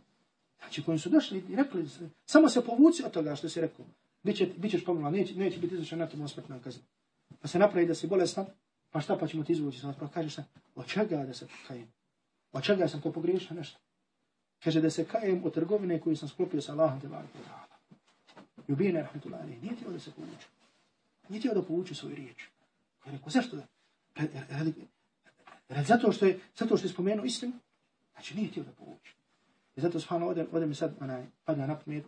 znači, koji su došli i rekli, samo se povuci od toga što se rekao. Biće, bićeš pomila, neće, neće biti izvršen na tom smrtnom kazna. Pa se napravi da si bolestan, pa šta pa ćemo ti izvući? Pa kaže se, od čega da se kajem? Od čega sam to pogriješio nešto? Kaže da se kajem od trgovine koju sam sklopio sa Allahom te barku ta'ala. I rahmetullahi alaih, nije tijelo da se povuče. Nije tijelo da povuče svoju riječ. Kaže, rekao, zašto da? E, e, radi, e, radi, zato, što je, zato što je spomenuo istinu, znači nije tijelo da povuče. I zato svano ode, ode mi sad, onaj, padna na pamet,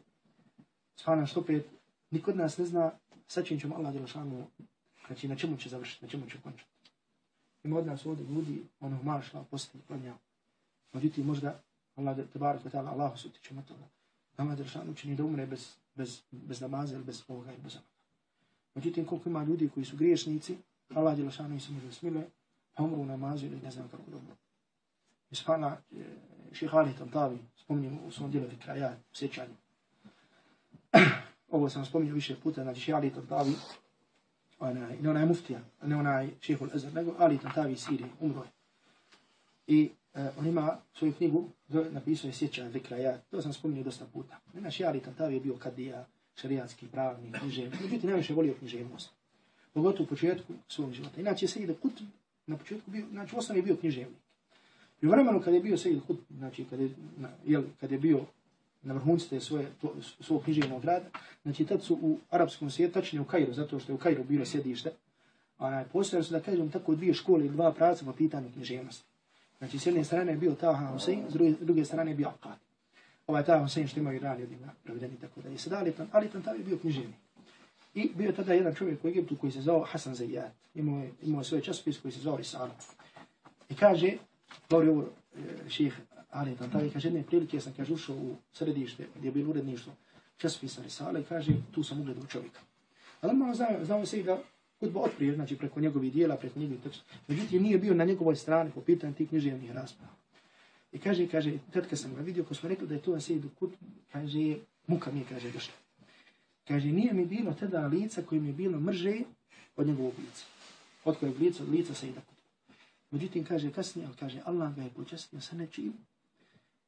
svano što opet, nikod nas ne zna, sa čim ćemo Allah djelašanu, znači na čemu će završiti, na čemu će končati. Ima od nas ovdje ljudi, ono, mašla, posti, planja. Međutim, možda Allah te barak ve taala Allahu se tiče toga. Nama da šan učini da umre bez, bez, bez namaza ili bez ovoga ili bez onoga. Međutim, koliko ima ljudi koji su griješnici, Allah je lašanu i se može smile, pa umru u namazu ili ne znam kako dobro. I spana e, ših Ali Tantavi, spominjem u svom dijelu Fikra, ja sjećanju. Ovo sam spominjao više puta, znači ših Ali Tantavi, onaj, ne onaj muftija, ne onaj šihul Azar, nego Ali Tantavi Sirije, umro je. I Eh, on ima svoju knjigu, napisao je Sjećan Vikra, ja, to sam spominio dosta puta. Naš Jari Tantavi je bio kadija, šarijanski, pravni, književni, međutim najviše volio književnost. Pogotovo u početku svog života. Inače, Sejid Kutb na početku bio, znači u je bio književnik. I u vremenu kad je bio Sejid Kutb, znači kad je, na, jel, kad je bio na vrhuncu te svoje, to, svog književnog rada. Znači, tad su u arapskom svijetu, tačnije u Kairu, zato što je u Kairu bilo sjedište, onaj, postojali su, da kažem, tako dvije škole i dva pravca po pitanju književnosti. Znači, s jedne strane je bio Taha Hussein, s druge, druge strane je bio Akkad. Ovaj Taha Hussein što imaju rani od njega prevedeni, tako da je sada Ali, Alitan tada je bio književni. I bio tada jedan čovjek u Egiptu koji se zvao Hasan Zayyad. Imao je, imao je svoj časopis koji se zvao Risala. I kaže, govori ovo e, ših Alitan, tada je kaže, jedne prilike sam, kaže, ušao u središte gdje je bilo uredništvo časopisa Risala i kaže, tu sam ugledao čovjeka. Ali malo znao, znao se i da hudba otprije, znači preko njegovih dijela, preko njegovih teksta. Međutim, nije bio na njegovoj strani po pitanju tih književnih rasprava. I kaže, kaže, tad kad sam ga vidio, ko smo rekli da je to Sejid Kut, kaže, muka mi je, kaže, došla. Kaže, nije mi bilo tada lica koje mi je bilo mrže od njegovog lica. Od kojeg lica, od lica Sejida Kut. Međutim, kaže, kasnije, ali kaže, Allah ga je počestio sa nečim.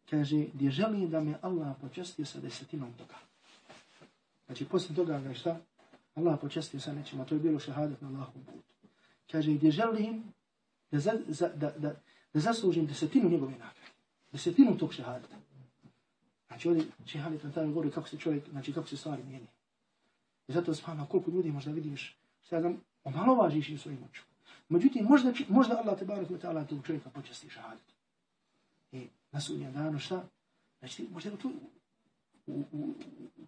Kaže, gdje želim da me Allah počestio sa desetinom toga. Znači, poslije toga ga šta? Allah počestio sa nečim, a to je bilo šehadat na Allahom putu. Kaže, gdje želim da, za, za, da, da, da zaslužim desetinu njegove nagrade. Desetinu tog šehadata. Znači, ovdje šehadat na tada govori kako se čovjek, znači kako se stvari mijeni. I zato spavno, koliko ljudi možda vidiš, šta ja znam, omalovažiš im svojim očom. Međutim, možda, možda Allah te barak ta'ala tog čovjeka počesti šahadat. I na sudnjem danu šta? Znači, možda je to u, u,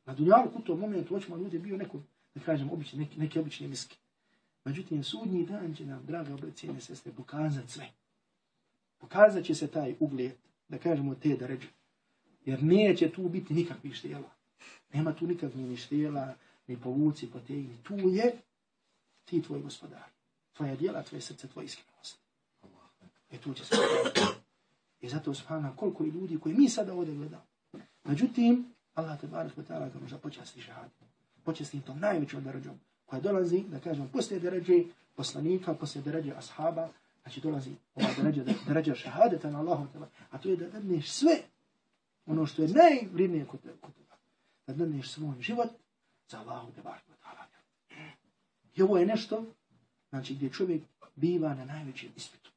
na dunjalu u tom momentu očima ljudi bio neko da kažem, obični, neki, neki obični miski. Međutim, sudnji dan će nam, draga obracijene sestre, pokazat sve. Pokazat će se taj ugled, da kažemo te da ređe. Jer neće tu biti nikakvih štijela. Nema tu nikakvih ni štijela, ni povuci, potegni. Tu je ti tvoj gospodar. Tvoja dijela, tvoje srce, tvoje iskrenost. E tu će se. I zato spana koliko je ljudi koji mi sada ovdje gledamo. Međutim, Allah te barak wa ta'ala ga možda počasti šahaditi počestim tom najvećom deređom, koja dolazi, da kažem, poslije deređe poslanika, poslije deređe ashaba, znači dolazi ova deređa, deređa šahadeta na Allahu teba, a to je da dadneš sve ono što je najvrednije kod teba, da dadneš svoj život za Allahu teba. I ovo je nešto, znači gdje čovjek biva na najvećem ispitu.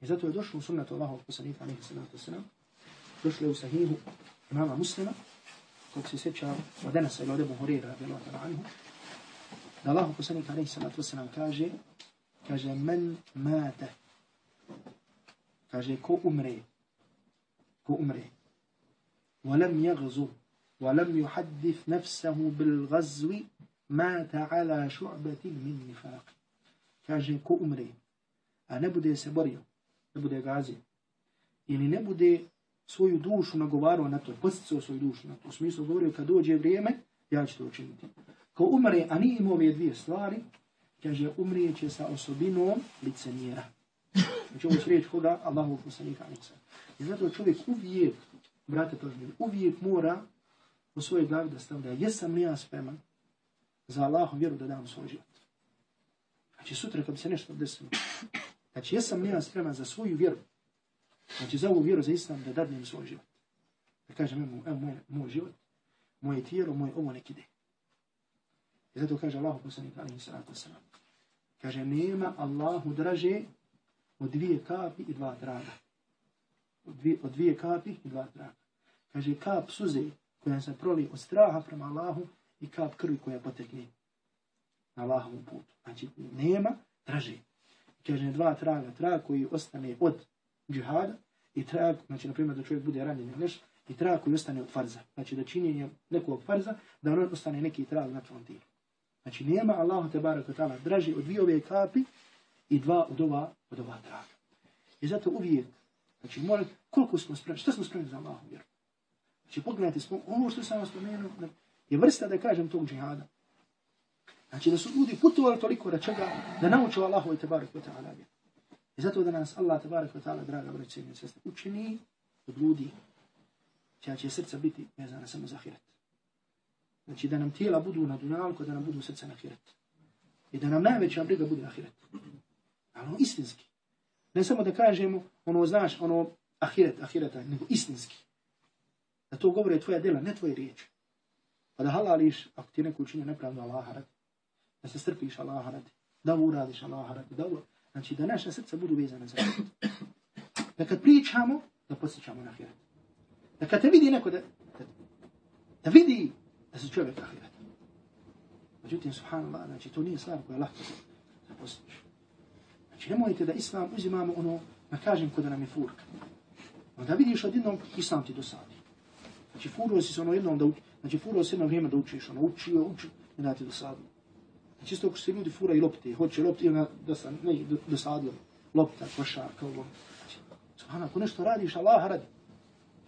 I zato je došlo u sunnetu Allahu poslanika, alaihi sallatu sallam, došlo je u sahihu imama muslima, kog se sjeća od Enesa ili od Ebu Hurira, da Allah poslanik alaihi sallatu wasalam kaže, kaže, men mate, kaže, ko umre, ko umre, ولم يغزو ولم يحدث نفسه بالغزو مات على شعبة من نفاق kaže ko umre a ne bude se borio ne bude gazio ili ne bude svoju dušu nagovarao na to, posticao svoju dušu na to. U smislu govorio, kad dođe vrijeme, ja ću to učiniti. Ko umre, a nije imao ove dvije stvari, kaže, umrije će sa osobinom licenjera. Znači ovo sriječ koga? Allahu poslanika alica. I zato čovjek uvijek, brate Tožmin, uvijek mora u svojoj glavi da stavlja, jesam li ja spreman za Allahom vjeru da dam svoj život. Znači sutra kad bi se nešto desilo, znači jesam li ja spreman za svoju vjeru Znači za ovu vjeru za islam da dadnem svoj život. Da kažem, evo, evo moj, moj život, moje tijelo, moje ovo nek ide. I zato kaže Allah poslanik alaihi sallatu sallam. Kaže, nema Allahu draže od dvije kapi i dva traga. Od dvije, od dvije kapi i dva traga. Kaže, kap suze koja se proli od straha prema Allahu i kap krvi koja potekne na Allahovom putu. Znači, nema draže. Kaže, dva traga, traga koji ostane od džihada i trag, znači na primjer da čovjek bude ranjen ili nešto, i trag koji ostane od farza. Znači da činjenje nekog farza, da on ostane neki trag na tvom tijelu. Znači nema Allahu te barak ta'ala draži od dvije ove kapi i dva od ova, od ova traga. I zato uvijek, znači molim, koliko smo spremni, što smo spremni za Allahu vjeru? Znači pogledajte, smo, ono što sam vam spomenuo, je vrsta da kažem tog džihada. Znači da su ljudi putovali toliko da čega, da nauče Allahu te barak ta'ala vjeru. I zato da nas Allah, tabarak wa ta'ala, draga braće i sestre, učini od ljudi čija će srca biti vezana samo za ahiret. Znači da nam tijela budu na dunjalku, da nam budu srca na hiret. I da nam najveća briga bude na hiret. Ali ono istinski. Ne samo da kažemo, ono znaš, ono ahiret, ahireta, nego istinski. Da to govore tvoja dela, ne tvoje riječi. Pa da halališ, ako ti neko učinje nepravno Allaha radi, da se strpiš Allaha radi, da uradiš Allaha radi, da uradiš. Znači da naša srca budu vezana za ahiret. Da kad pričamo, da posjećamo na ahiret. Da kad te vidi neko da, da Da vidi da se čovjek ahiret. Međutim, subhanallah, znači to nije stvar koja je lahko da postiš. Znači, nemojte da islam uzimamo ono, na kažem kod nam je furka. Onda vidiš odjednom, islam ti dosadi. Znači, furio si se ono jednom da uči, znači, furio si jedno vrijeme da učiš, ono, učio, učio, i da ti dosadi. Čisto ako se ljudi fura i lopte, hoće lopte, ili dosta, ne, dosadio, lopta, košarka, ovo. Znači, subhanallah, ako nešto radiš, Allah radi.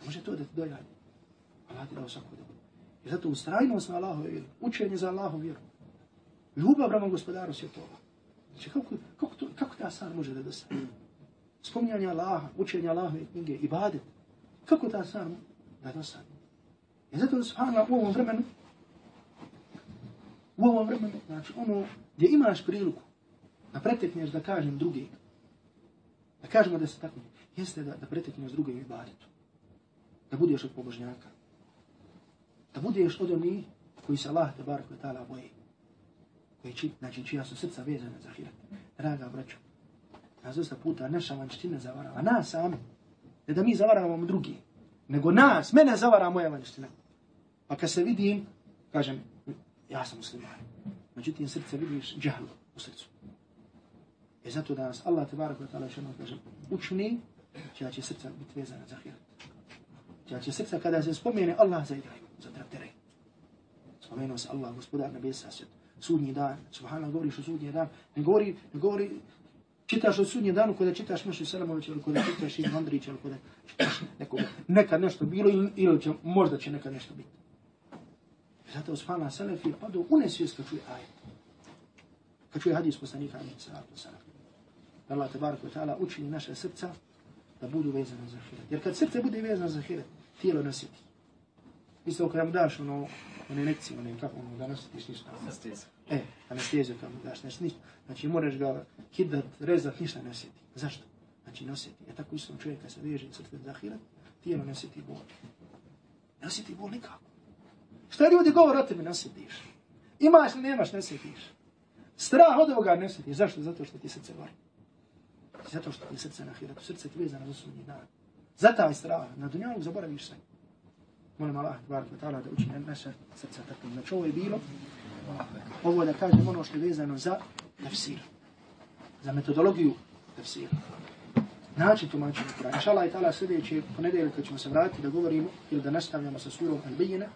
Može to da ti dojadi. Allah ti dao svako dobro. I zato ustrajnost na Allahove vjeru, učenje za Allahove vjeru, ljubav prema gospodaru svjetova. Znači, kako, kako, to, kako ta stvar može da dostane? Spominjanje Allaha, učenje Allahove knjige, ibadet. Kako ta stvar da dostane? I zato, subhanallah, u ovom vremenu, u ovom vremenu, znači, ono gdje imaš priliku da pretekneš, da kažem, drugi, da kažemo da se tako, jeste da, da pretekneš druge u ibadetu. Da budeš od pobožnjaka. Da budeš od onih koji se Allah, te bar koje tala boje. koji či, znači čija su srca vezana za hirat. Draga braćo, nas dosta puta naša vanština zavarava, nas sami, ne da mi zavaravamo drugi, nego nas, mene zavara moja vanština. Pa kad se vidim, kažem, ja sam musliman. Međutim, srce vidiš džahlu u srcu. I zato da nas Allah te barak wa ta'ala šenom kaže, učni, čija će srca biti vezana za hirat. Čija će srca kada se spomene Allah za zaigraju, za traptere. Spomenuo se Allah, gospodar nebesa svijeta sudnji dan. Subhanallah, govoriš o sudnji dan. Ne govori, ne govori, čitaš o sudnji danu kada čitaš Mešu Selamovića ili kada čitaš Ibn Andrića ili kada čitaš nekoga. nekad nešto bilo ili će, možda će nekad nešto biti. Zato Subhanallah, Selefi je padao u nesvijest kad čuje ajet. Kad čuje hadis poslanika, amin, salatu salam. Allah, tabarak wa ta'ala, učini naše srca da budu vezane za hirat. Jer kad srce bude vezano za hirat, tijelo nositi. Isto kada mu daš ono, one injekcije, one kako ono, da nositiš ništa. Anestezija. E, anestezija kao daš, nešto ništa. Znači moraš ga kidat, rezat, ništa ne osjeti. Zašto? Znači ne osjeti. Je tako isto čovjek kad se veže srce za hirat, tijelo ne osjeti bol. Ne osjeti bol nikako. Šta ljudi govore o tebi ne osjetiš? Imaš li nemaš, ne osjetiš. Strah od ovoga ne osjetiš. Zašto? Zato što ti srce vori. Zato što ti srce na hiratu, srce ti vezano za sudnji dan. Za taj strah. Na dunjalu zaboraviš sve. Molim Allah, barak wa ta'ala, da učine naše srca tako. Znači ovo je bilo, ovo da kažem ono što je vezano za tafsir, za metodologiju tafsira. Način tumačenja Kur'ana. Inša Allah i ta'ala sljedeće ponedelje ćemo se vratiti da govorimo ili da nastavljamo sa surom Al-Bijina,